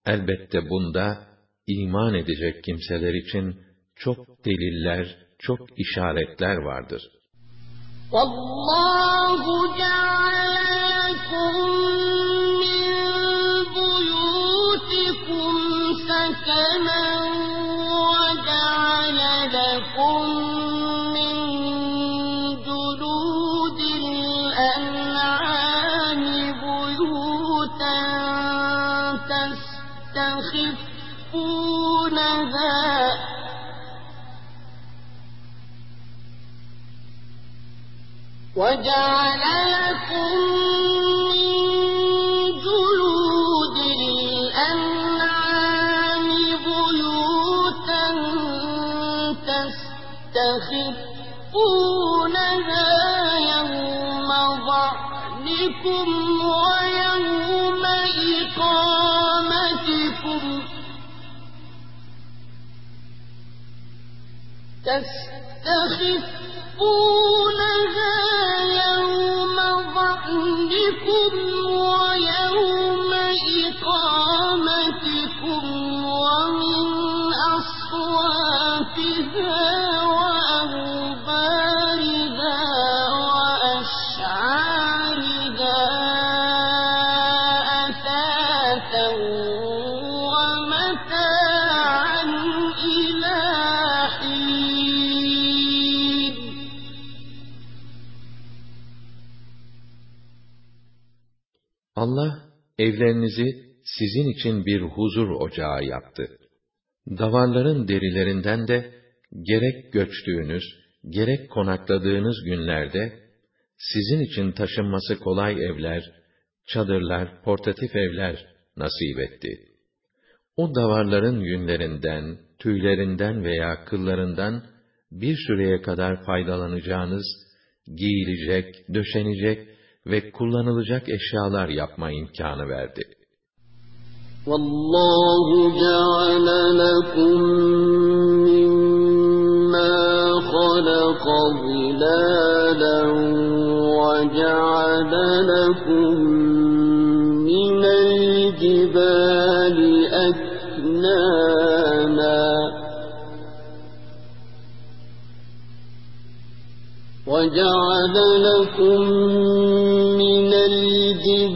Elbette bunda iman edecek kimseler için çok deliller, çok işaretler vardır. Vallahu min buyutikum sakenen وجعل لكم من جلود الأنعام بيوتا تستخفونها يوم ويوم إقامتكم تستخفونها يوم قبلكم evlerinizi sizin için bir huzur ocağı yaptı. Davarların derilerinden de gerek göçtüğünüz, gerek konakladığınız günlerde sizin için taşınması kolay evler, çadırlar, portatif evler nasip etti. O davarların yünlerinden, tüylerinden veya kıllarından bir süreye kadar faydalanacağınız, giyilecek, döşenecek ve kullanılacak eşyalar yapma imkanı verdi. والله جعل لكم مما خلق ظلالا وجعل لكم من الجبال أكنانا وجعل لكم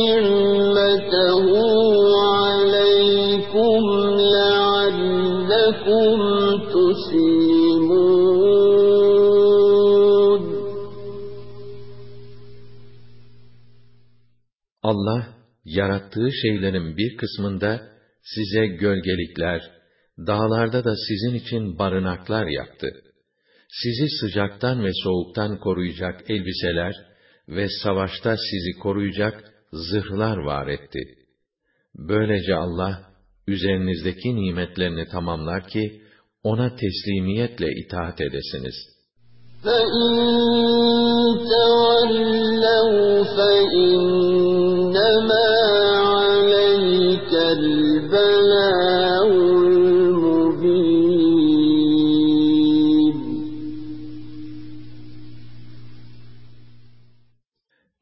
نعمته عليكم لعلكم تسلمون Allah, yarattığı şeylerin bir kısmında size gölgelikler, dağlarda da sizin için barınaklar yaptı. Sizi sıcaktan ve soğuktan koruyacak elbiseler ve savaşta sizi koruyacak zırhlar var etti. Böylece Allah, üzerinizdeki nimetlerini tamamlar ki, ona teslimiyetle itaat edesiniz. فإن تولوا فإنما عليك البلاغ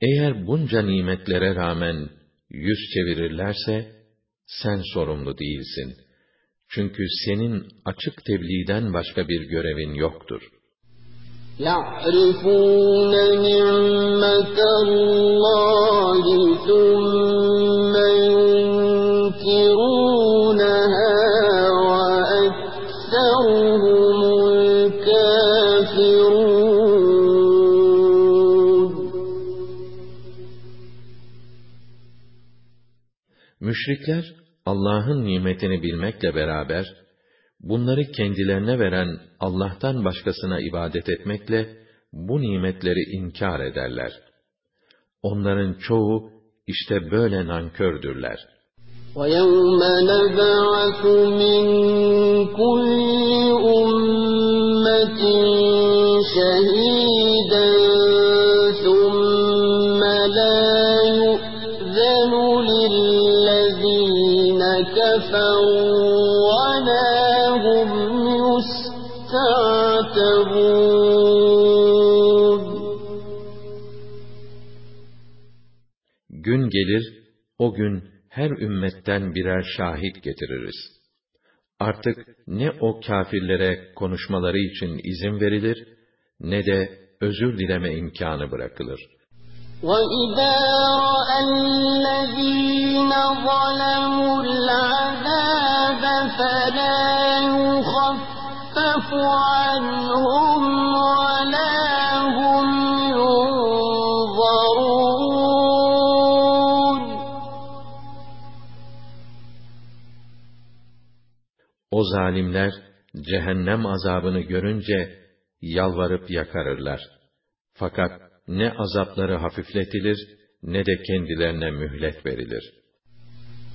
Eğer bunca nimetlere rağmen yüz çevirirlerse, sen sorumlu değilsin. Çünkü senin açık tebliğden başka bir görevin yoktur. يعرفون نعمة الله ثم Müşrikler, Allah'ın nimetini bilmekle beraber, bunları kendilerine veren Allah'tan başkasına ibadet etmekle, bu nimetleri inkar ederler. Onların çoğu, işte böyle nankördürler. ويوم نبعث من كل أمة شهيدا gelir, o gün her ümmetten birer şahit getiririz. Artık ne o kâfirlere konuşmaları için izin verilir, ne de özür dileme imkanı bırakılır. وَإِذَا رَأَى الَّذِينَ ظَلَمُوا الْعَذَابَ فَلَا يُخَفَّفُ عَنْهُمْ zalimler cehennem azabını görünce yalvarıp yakarırlar. Fakat ne azapları hafifletilir ne de kendilerine mühlet verilir.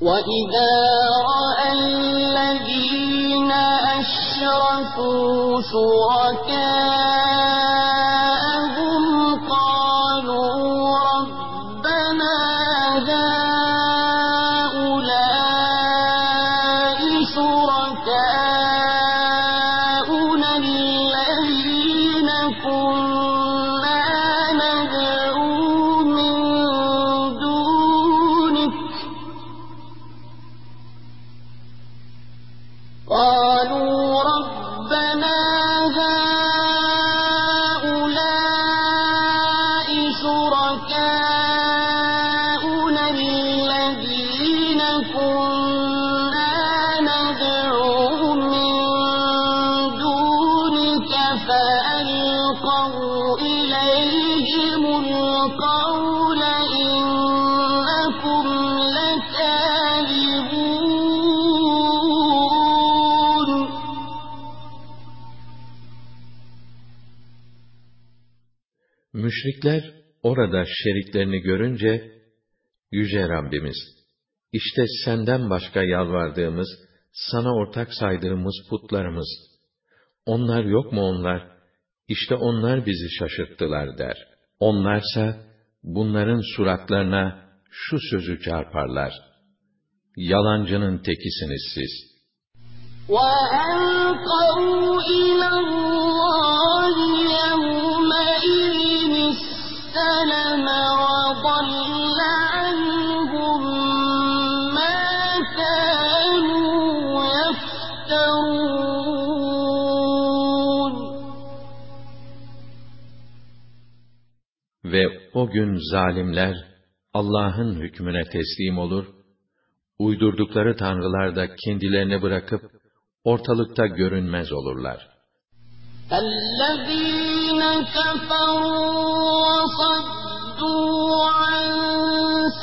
وَإِذَا رَأَى الَّذِينَ أَشْرَكُوا شُرَكَاءَهُمْ orada şeriklerini görünce, Yüce Rabbimiz, işte senden başka yalvardığımız, sana ortak saydığımız putlarımız, onlar yok mu onlar? İşte onlar bizi şaşırttılar der. Onlarsa, bunların suratlarına şu sözü çarparlar. Yalancının tekisiniz siz. وَأَلْقَوْا إِلَى o gün zalimler Allah'ın hükmüne teslim olur, uydurdukları tanrılar da kendilerini bırakıp ortalıkta görünmez olurlar. الَّذِينَ كَفَرُوا وَصَدُّوا عَن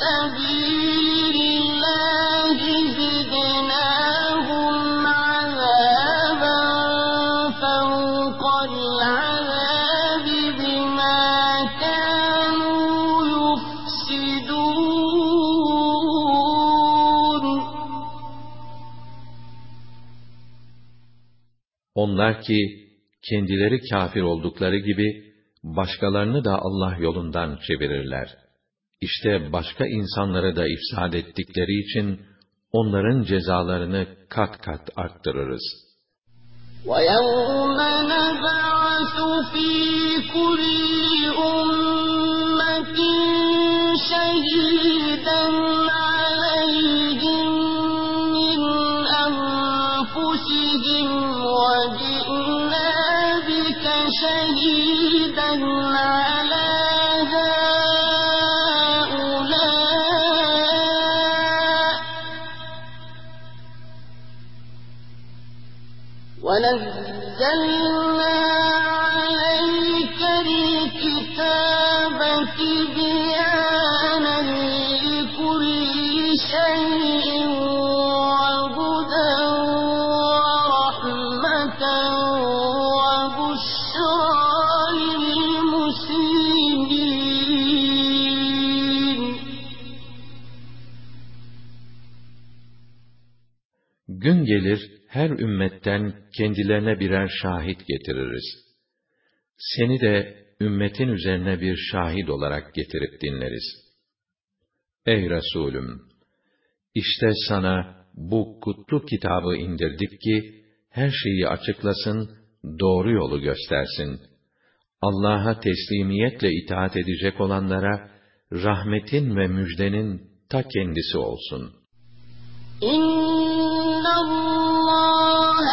سَبِيلِ Onlar ki kendileri kafir oldukları gibi başkalarını da Allah yolundan çevirirler. İşte başka insanları da ifsad ettikleri için onların cezalarını kat kat arttırırız. وَيَوْمَ نَبْعَثُ فِي كُلِّ أُمَّةٍ gelir her ümmetten kendilerine birer şahit getiririz. Seni de ümmetin üzerine bir şahit olarak getirip dinleriz. Ey Resulüm! İşte sana bu kutlu kitabı indirdik ki, her şeyi açıklasın, doğru yolu göstersin. Allah'a teslimiyetle itaat edecek olanlara, rahmetin ve müjdenin ta kendisi olsun. إن الله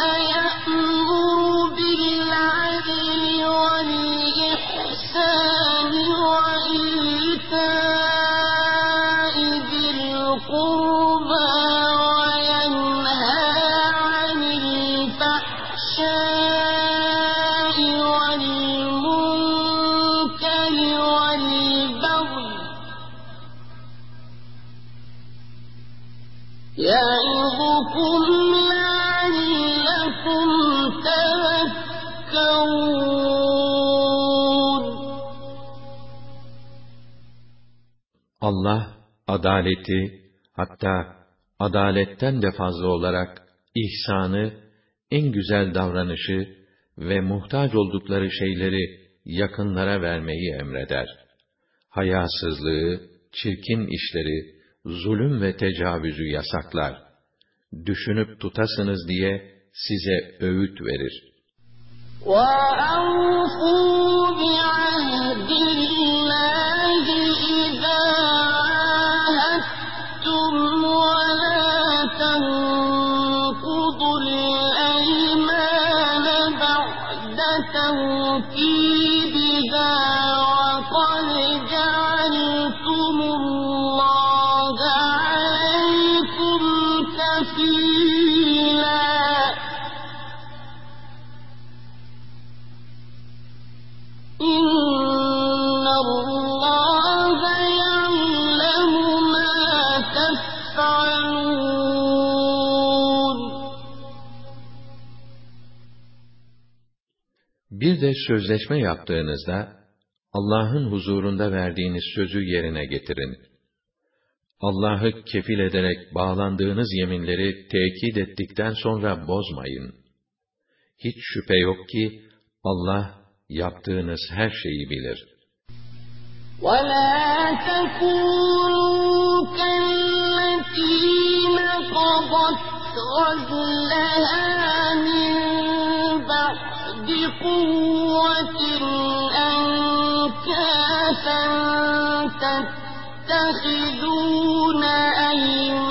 Allah adaleti hatta adaletten de fazla olarak ihsanı, en güzel davranışı ve muhtaç oldukları şeyleri yakınlara vermeyi emreder. Hayasızlığı, çirkin işleri, zulüm ve tecavüzü yasaklar. Düşünüp tutasınız diye size öğüt verir. وأوفوا بعهد Bir de sözleşme yaptığınızda, Allah'ın huzurunda verdiğiniz sözü yerine getirin. Allah'ı kefil ederek bağlandığınız yeminleri tekit ettikten sonra bozmayın. Hiç şüphe yok ki, Allah yaptığınız her şeyi bilir. ولا تكونوا كالتي نقضت غزلها بِقُوَّةٍ أَنكَاثًا تَتَّخِذُونَ أَيْمَانَكُمْ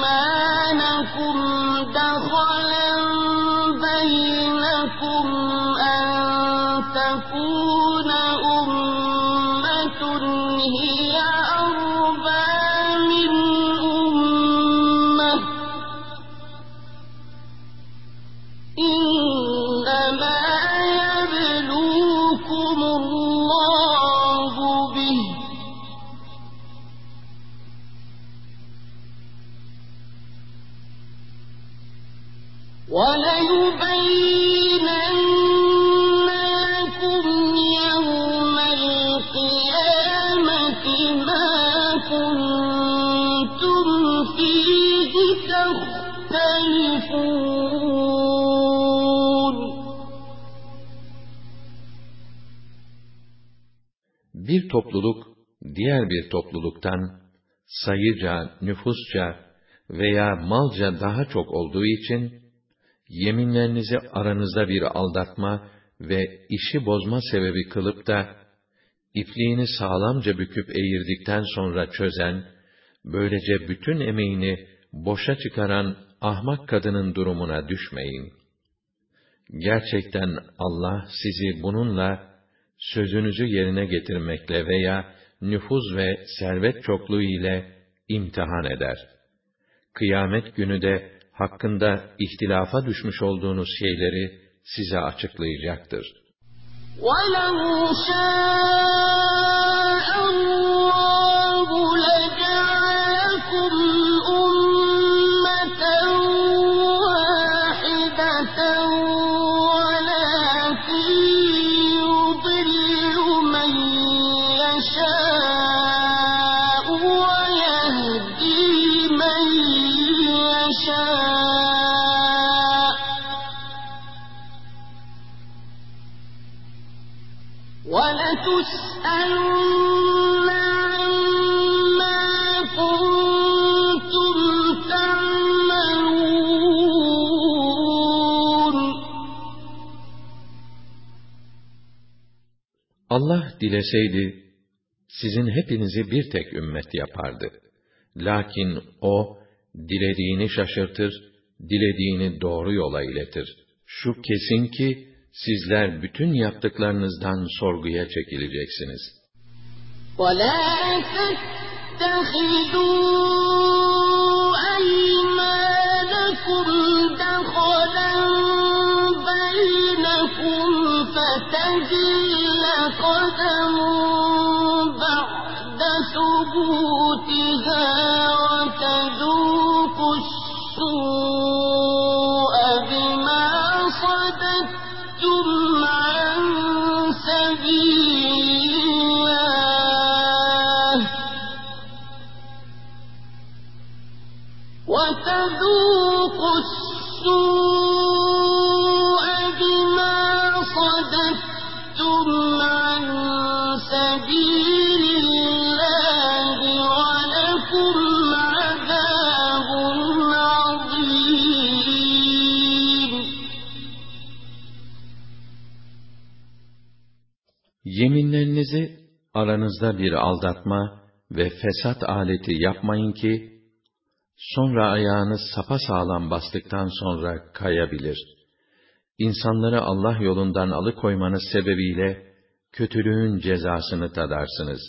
Topluluk, diğer bir topluluktan, sayıca, nüfusça veya malca daha çok olduğu için, yeminlerinizi aranızda bir aldatma ve işi bozma sebebi kılıp da, ipliğini sağlamca büküp eğirdikten sonra çözen, böylece bütün emeğini boşa çıkaran ahmak kadının durumuna düşmeyin. Gerçekten Allah sizi bununla, sözünüzü yerine getirmekle veya nüfuz ve servet çokluğu ile imtihan eder. Kıyamet günü de hakkında ihtilafa düşmüş olduğunuz şeyleri size açıklayacaktır. ولو شاء Allah dileseydi, sizin hepinizi bir tek ümmet yapardı. Lakin O, dilediğini şaşırtır, dilediğini doğru yola iletir. Şu kesin ki, sizler bütün yaptıklarınızdan sorguya çekileceksiniz. وَلَا تَتَّخِذُوا أَيْمَانَكُمْ دَخَلًا بَيْنَكُمْ فَتَزِلَّ Yeminlerinizi aranızda bir aldatma ve fesat aleti yapmayın ki, sonra ayağınız sapasağlam bastıktan sonra kayabilir. İnsanları Allah yolundan alıkoymanız sebebiyle, kötülüğün cezasını tadarsınız.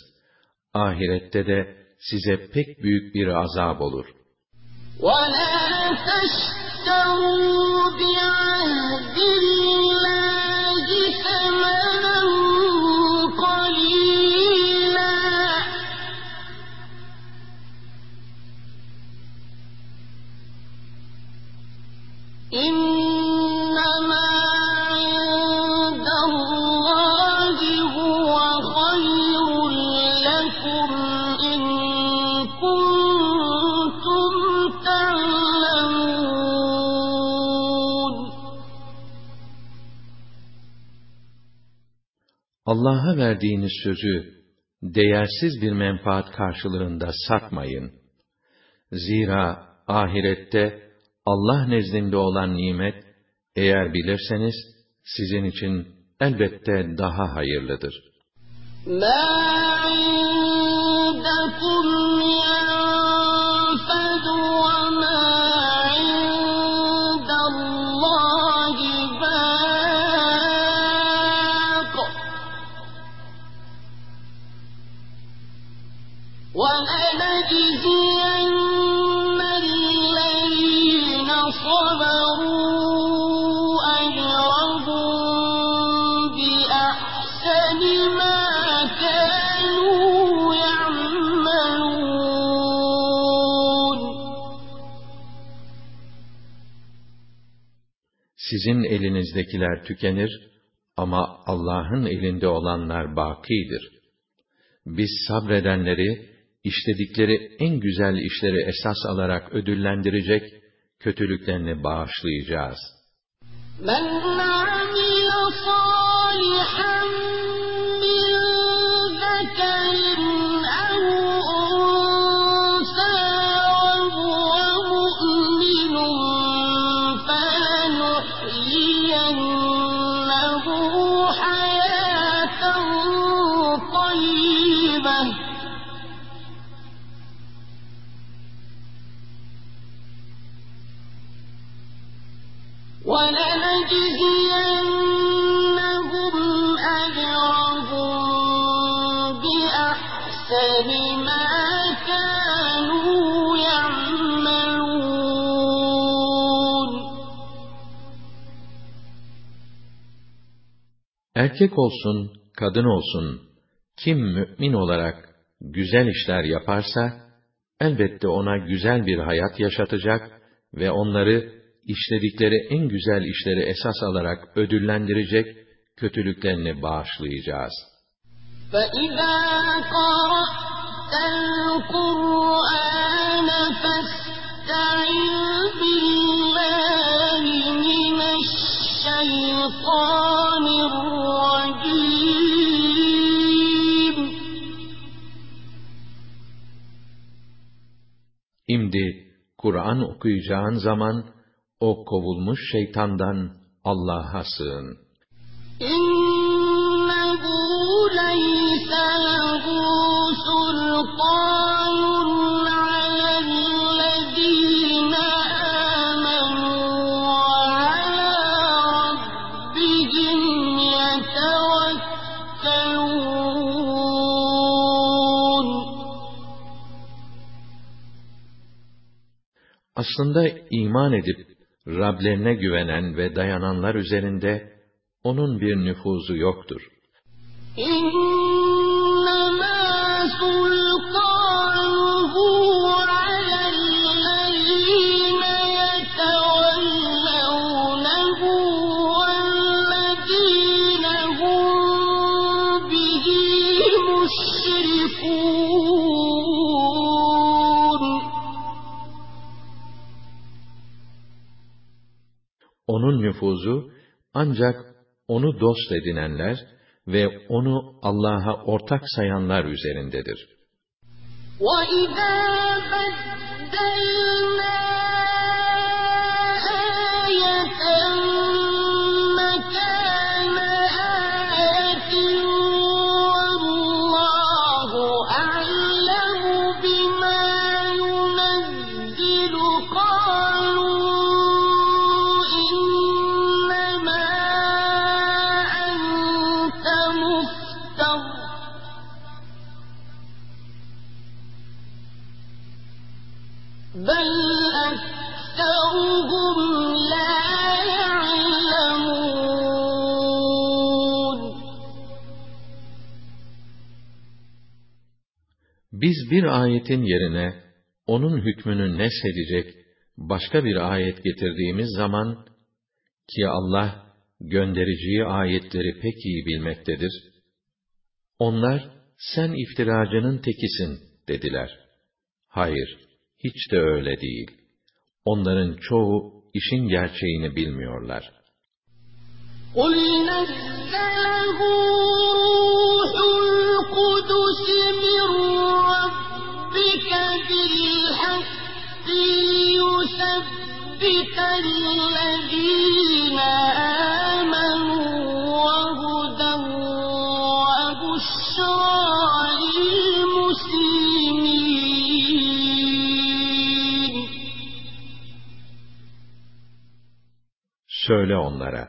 Ahirette de size pek büyük bir azap olur. وَلَا تَشْتَرُوا بِعَهْدِ Allah'a verdiğiniz sözü değersiz bir menfaat karşılığında satmayın. Zira ahirette Allah nezdinde olan nimet eğer bilirseniz sizin için elbette daha hayırlıdır. مَا Sizin elinizdekiler tükenir ama Allah'ın elinde olanlar bakidir. Biz sabredenleri, işledikleri en güzel işleri esas alarak ödüllendirecek, kötülüklerini bağışlayacağız. مَنْ عَمِلَ صَالِحًا Erkek olsun, kadın olsun, kim mümin olarak güzel işler yaparsa, elbette ona güzel bir hayat yaşatacak ve onları işledikleri en güzel işleri esas alarak ödüllendirecek, kötülüklerini bağışlayacağız. فَإِذَا قَرَأْتَ الْقُرْآنَ فَاسْتَعِذْ بِاللَّهِ الشَّيْطَانِ الرَّجِيمِ Şimdi Kur'an okuyacağın zaman o kovulmuş şeytandan Allah'a sığın. إِنَّهُ لَيْسَ لَهُ سُلْطَانٌ aslında iman edip Rablerine güvenen ve dayananlar üzerinde onun bir nüfuzu yoktur. İnnemâ nüfuzu ancak onu dost edinenler ve onu Allah'a ortak sayanlar üzerindedir. وَإِذَا بَدَّلْنَا Biz bir ayetin yerine onun hükmünü nesedecek başka bir ayet getirdiğimiz zaman ki Allah göndericiyi ayetleri pek iyi bilmektedir. Onlar sen iftiracının tekisin dediler. Hayır, hiç de öyle değil. Onların çoğu işin gerçeğini bilmiyorlar. قُلْ نَزَّلَهُ Söyle onlara,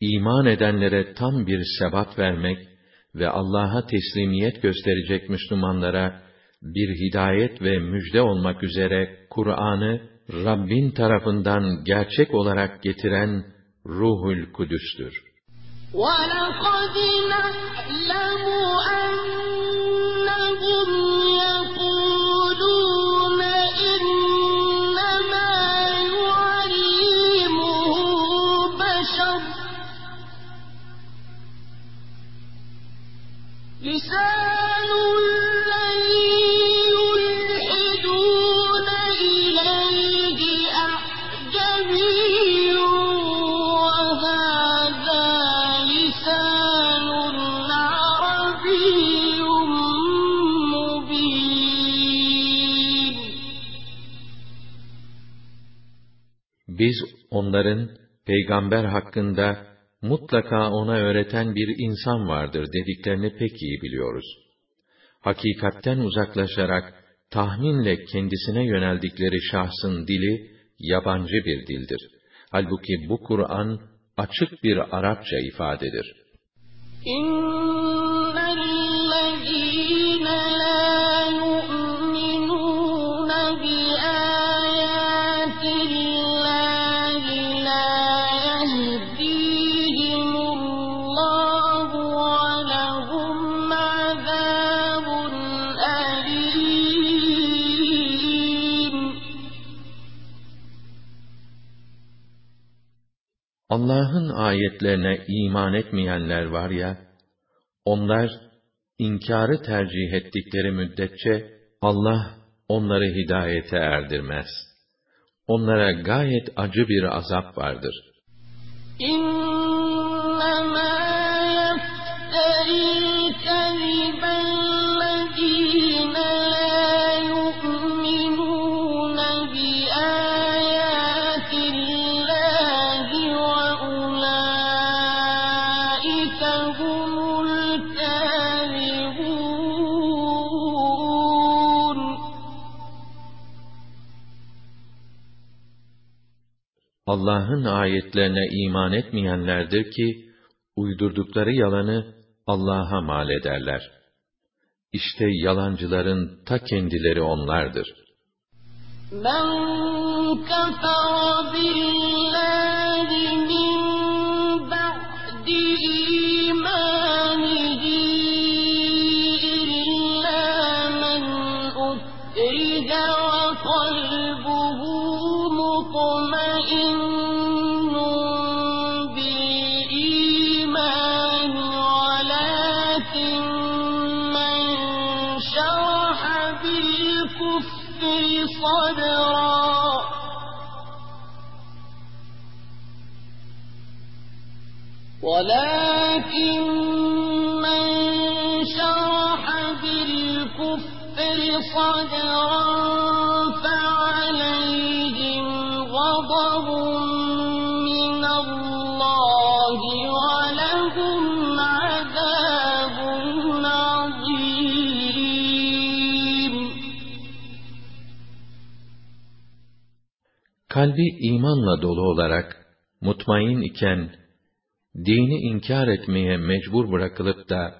iman edenlere tam bir sebat vermek ve Allah'a teslimiyet gösterecek Müslümanlara bir hidayet ve müjde olmak üzere Kur'an'ı Rabbin tarafından gerçek olarak getiren Ruhul Kudüs'tür. وَلَقَدْ نَعْلَمُ أَنَّهُمْ Biz onların peygamber hakkında mutlaka ona öğreten bir insan vardır dediklerini pek iyi biliyoruz. Hakikatten uzaklaşarak tahminle kendisine yöneldikleri şahsın dili yabancı bir dildir. Halbuki bu Kur'an açık bir Arapça ifadedir. إِنَّ Allah'ın ayetlerine iman etmeyenler var ya, onlar inkarı tercih ettikleri müddetçe Allah onları hidayete erdirmez. Onlara gayet acı bir azap vardır. İnnemâ yefterî Allah'ın ayetlerine iman etmeyenlerdir ki, uydurdukları yalanı Allah'a mal ederler. İşte yalancıların ta kendileri onlardır. من كفر بالله Kalbi imanla dolu olarak, mutmain iken, dini inkar etmeye mecbur bırakılıp da,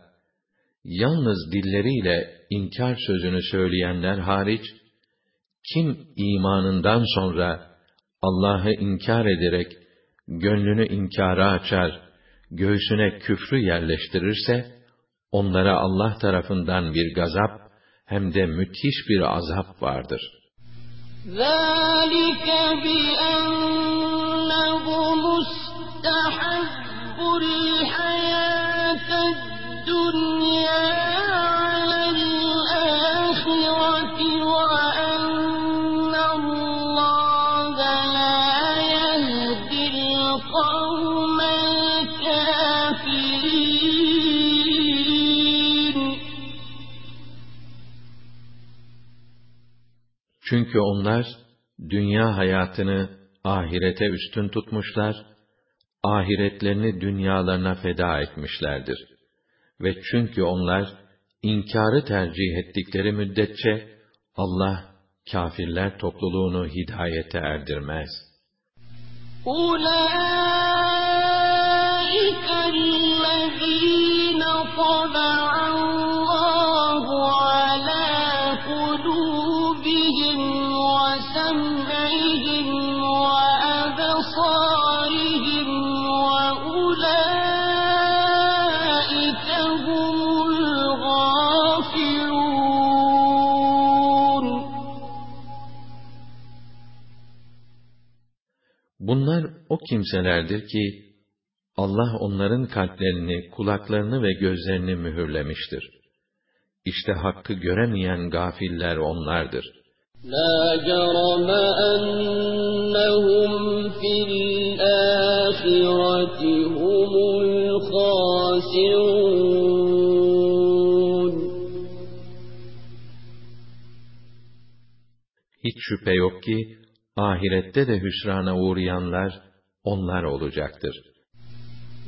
yalnız dilleriyle inkar sözünü söyleyenler hariç, kim imanından sonra Allah'ı inkar ederek gönlünü inkara açar, göğsüne küfrü yerleştirirse, onlara Allah tarafından bir gazap hem de müthiş bir azap vardır. ذلك بأنه مستحب الحياة الدنيا Çünkü onlar dünya hayatını ahirete üstün tutmuşlar, ahiretlerini dünyalarına feda etmişlerdir. Ve çünkü onlar inkarı tercih ettikleri müddetçe Allah kafirler topluluğunu hidayete erdirmez. أولئك الذين طبع kimselerdir ki, Allah onların kalplerini, kulaklarını ve gözlerini mühürlemiştir. İşte hakkı göremeyen gafiller onlardır. La jarama ennehum fil ahireti humul khasirun. Hiç şüphe yok ki, ahirette de hüsrana uğrayanlar, onlar olacaktır.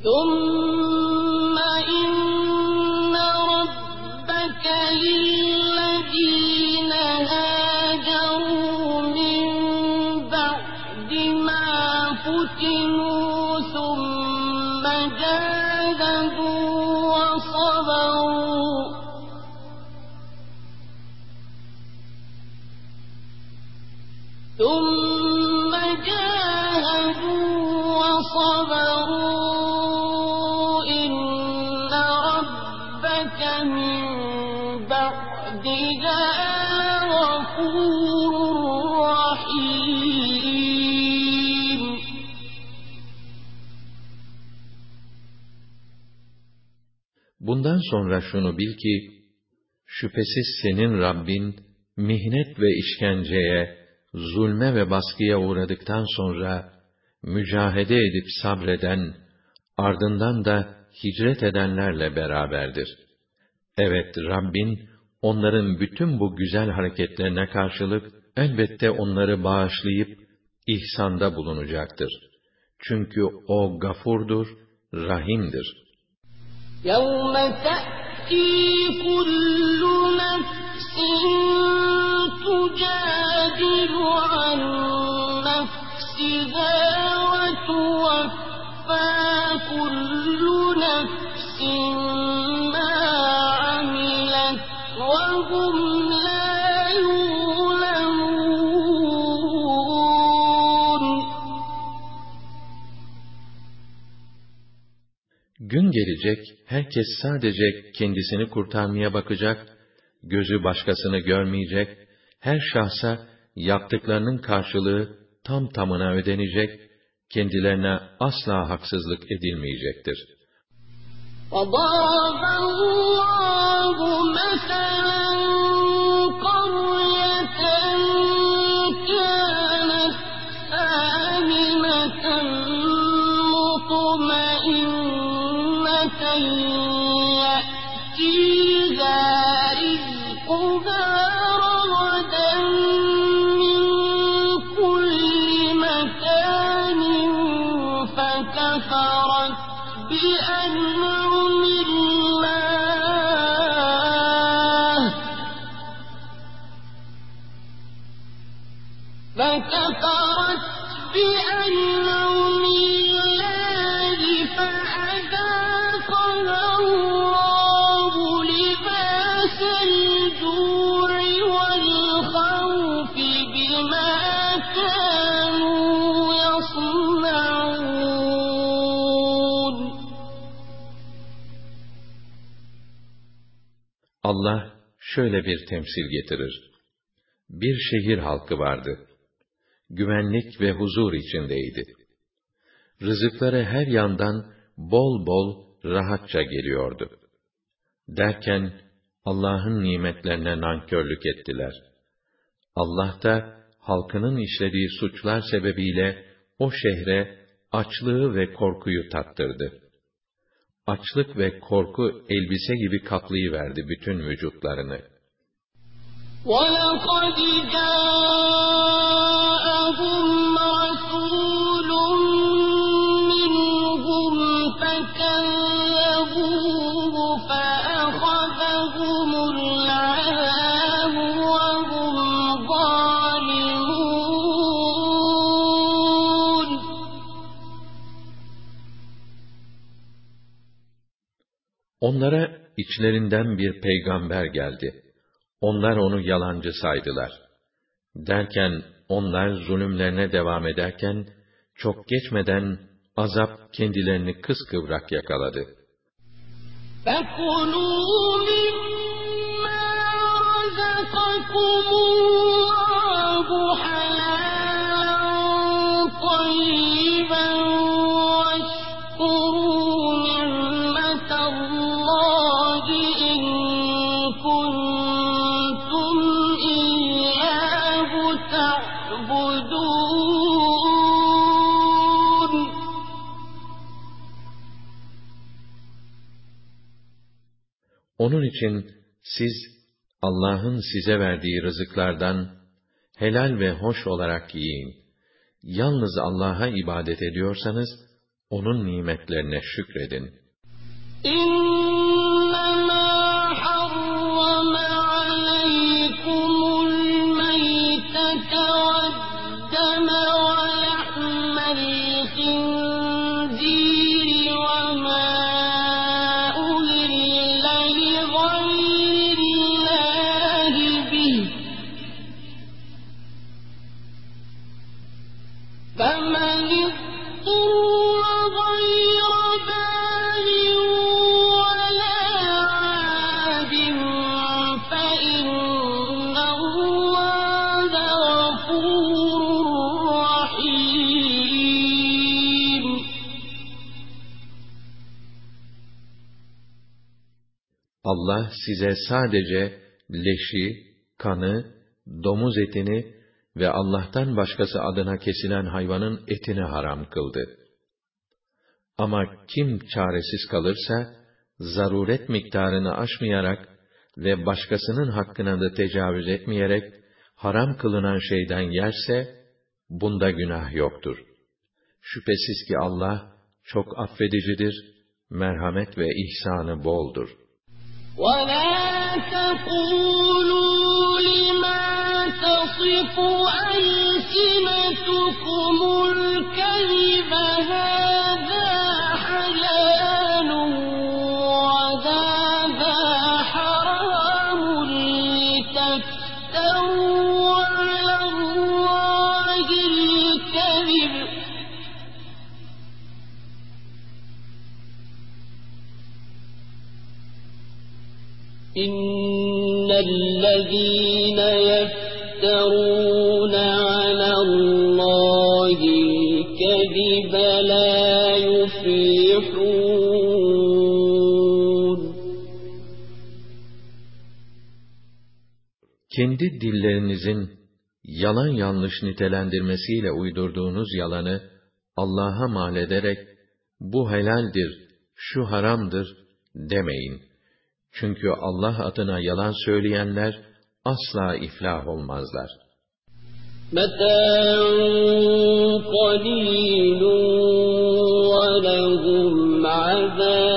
ثم إن ربك للذين هاجروا من بعد ما فتنوا ثم جاهدوا وصبروا ثم Bundan sonra şunu bil ki, şüphesiz senin Rabbin, mihnet ve işkenceye, zulme ve baskıya uğradıktan sonra, mücahede edip sabreden, ardından da hicret edenlerle beraberdir. Evet, Rabbin, onların bütün bu güzel hareketlerine karşılık, elbette onları bağışlayıp, ihsanda bulunacaktır. Çünkü O gafurdur, rahimdir.'' يوم تأتي كل نفس تجادل عن نفسها وتوفى كل نفس Gün gelecek, herkes sadece kendisini kurtarmaya bakacak, gözü başkasını görmeyecek, her şahsa yaptıklarının karşılığı tam tamına ödenecek, kendilerine asla haksızlık edilmeyecektir. وَضَرَبَ اللَّهُ Allah şöyle bir temsil getirir. Bir şehir halkı vardı. Güvenlik ve huzur içindeydi. Rızıkları her yandan bol bol rahatça geliyordu. Derken Allah'ın nimetlerine nankörlük ettiler. Allah da halkının işlediği suçlar sebebiyle o şehre açlığı ve korkuyu tattırdı açlık ve korku elbise gibi kaplayıverdi bütün vücutlarını. وَلَقَدْ جَاءَهُمْ Onlara içlerinden bir peygamber geldi. Onlar onu yalancı saydılar. Derken onlar zulümlerine devam ederken çok geçmeden azap kendilerini kıskıvrak yakaladı. فَكُلُوا مِمَّا رَزَقَكُمُ اللَّهُ حَلَالًا طَيِّبًا Onun için siz Allah'ın size verdiği rızıklardan helal ve hoş olarak yiyin. Yalnız Allah'a ibadet ediyorsanız onun nimetlerine şükredin. İn Allah size sadece leşi, kanı, domuz etini ve Allah'tan başkası adına kesilen hayvanın etini haram kıldı. Ama kim çaresiz kalırsa, zaruret miktarını aşmayarak ve başkasının hakkına da tecavüz etmeyerek, haram kılınan şeyden yerse, bunda günah yoktur. Şüphesiz ki Allah, çok affedicidir, merhamet ve ihsanı boldur. ولا تقولوا لما تصف ألسنتكم Kendi dillerinizin yalan yanlış nitelendirmesiyle uydurduğunuz yalanı Allah'a mal ederek bu helaldir, şu haramdır demeyin. Çünkü Allah adına yalan söyleyenler asla iflah olmazlar. متاع قليل ولهم عذاب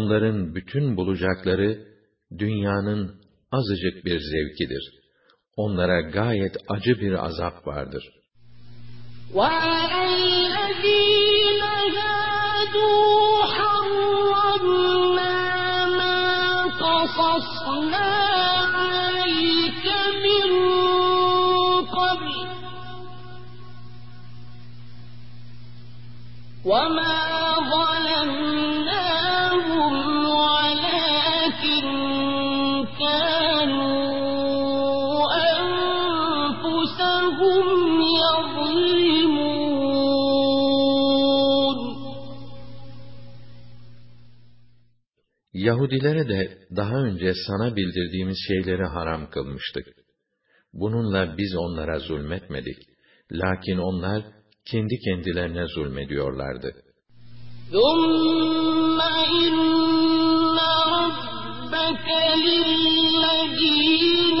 Onların bütün bulacakları dünyanın azıcık bir zevkidir. Onlara gayet acı bir azap vardır. وعلى الذين هادوا حرمنا ما قصصنا عليك من قبل وما Yahudilere de daha önce sana bildirdiğimiz şeyleri haram kılmıştık. Bununla biz onlara zulmetmedik. Lakin onlar kendi kendilerine zulmediyorlardı. ثم إن ربك للذين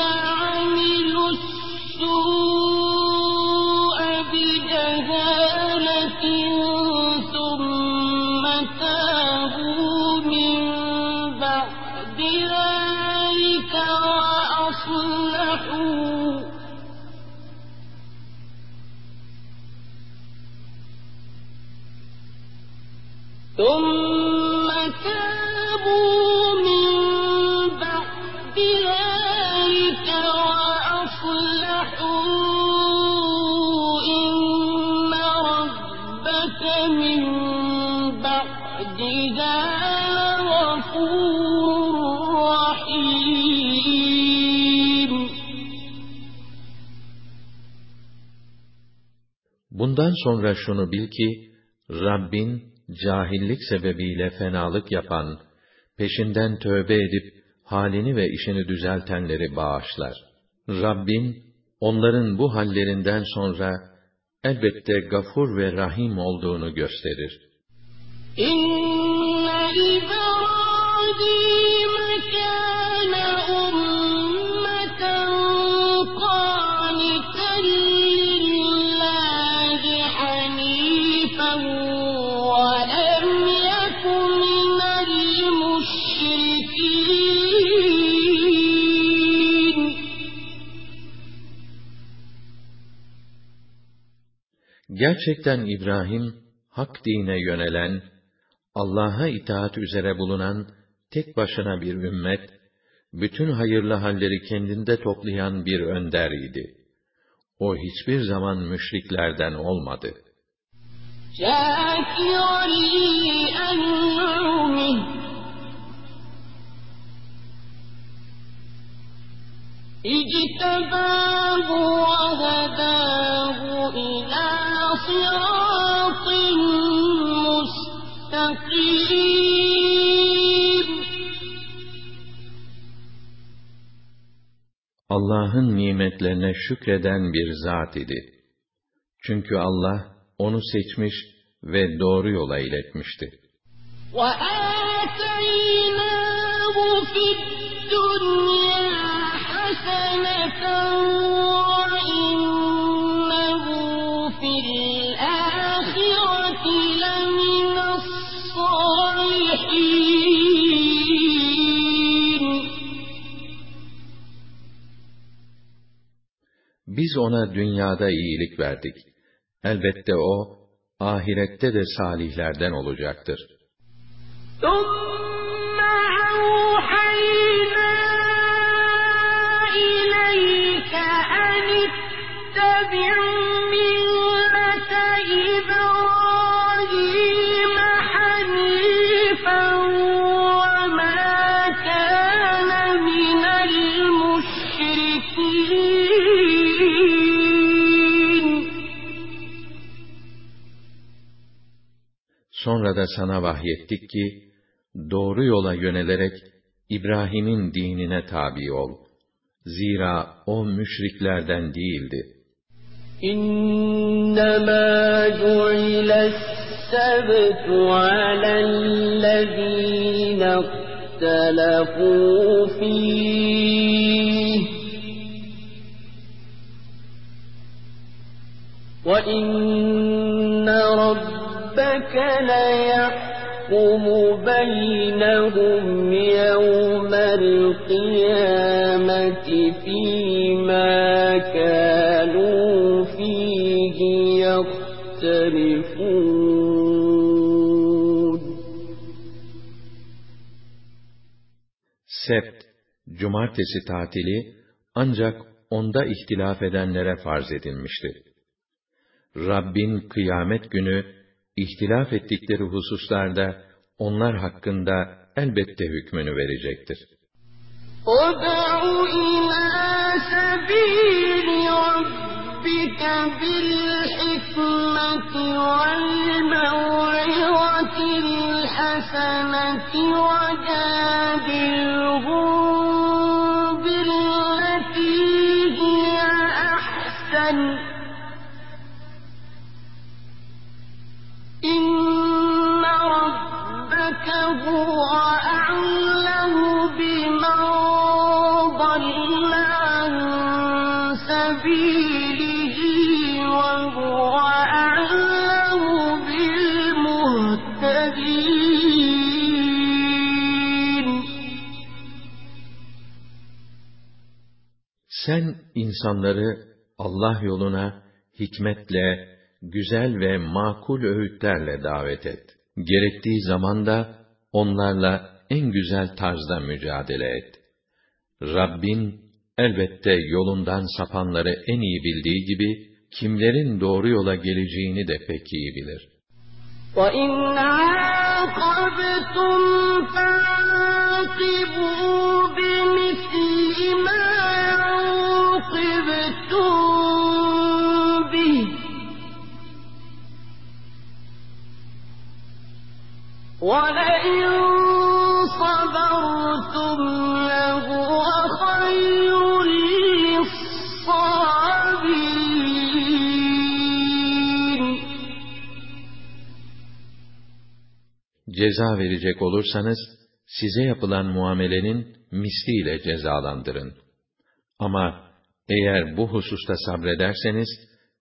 Bundan sonra şunu bil ki, Rabbin, cahillik sebebiyle fenalık yapan, peşinden tövbe edip, halini ve işini düzeltenleri bağışlar. Rabbin, onların bu hallerinden sonra, elbette gafur ve rahim olduğunu gösterir. إن Gerçekten İbrahim, hak dine yönelen, Allah'a itaat üzere bulunan, tek başına bir ümmet, bütün hayırlı halleri kendinde toplayan bir önder idi. O hiçbir zaman müşriklerden olmadı. شاكرا لأنعمه اجتباه وهداه إلى Allah'ın nimetlerine şükreden bir zat idi. Çünkü Allah onu seçmiş ve doğru yola iletmişti. وآتيناه في الدنيا حسنة Biz ona dünyada iyilik verdik. Elbette o, ahirette de salihlerden olacaktır. ثم sonra da sana vahyettik ki, doğru yola yönelerek İbrahim'in dinine tabi ol. Zira o müşriklerden değildi. İnnemâ ju'iles-sebt alellezîne ihtelefû fîh. وَإِنَّ رَبَّكَ لَيَحْكُمُ بَيْنَهُمْ يَوْمَ الْقِيَامَةِ فِيمَا كَانُوا فِيهِ يَخْتَلِفُونَ Sebt, cumartesi tatili ancak onda ihtilaf edenlere farz edilmişti. Rabbin kıyamet günü ihtilaf ettikleri hususlarda onlar hakkında elbette hükmünü verecektir. اُدْعُ إِلَى سَبِيلِ رَبِّكَ بِالْحِكْمَةِ وَالْمَوْعِظَةِ الْحَسَنَةِ وَجَادِلْهُم Sen insanları Allah yoluna hikmetle, güzel ve makul öğütlerle davet et. Gerektiği zaman da onlarla en güzel tarzda mücadele et. Rabbin elbette yolundan sapanları en iyi bildiği gibi kimlerin doğru yola geleceğini de pek iyi bilir. وَإِنْ عَاقَبْتُمْ فَعَاقِبُوا Ceza verecek olursanız, size yapılan muamelenin misliyle cezalandırın. Ama eğer bu hususta sabrederseniz,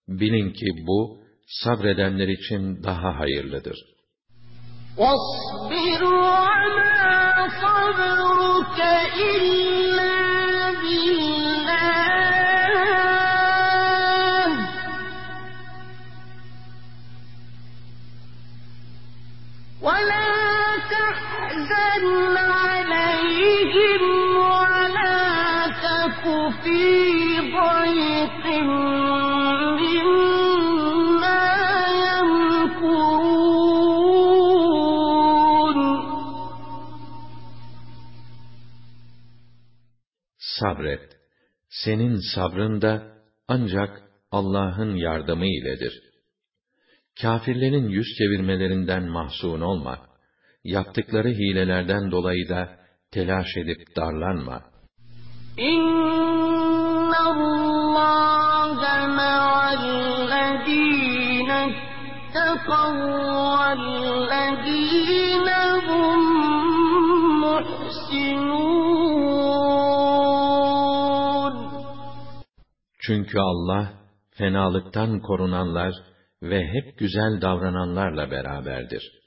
bilin ki bu, sabredenler için daha hayırlıdır. واصبر وما صبرك إلا بالله. ولا تحزن sabret. Senin sabrın da ancak Allah'ın yardımı iledir. Kafirlerin yüz çevirmelerinden mahzun olma. Yaptıkları hilelerden dolayı da telaş edip darlanma. İnna Allaha ma'allezine ittekav vellezine hum muhsinun Çünkü Allah fenalıktan korunanlar ve hep güzel davrananlarla beraberdir.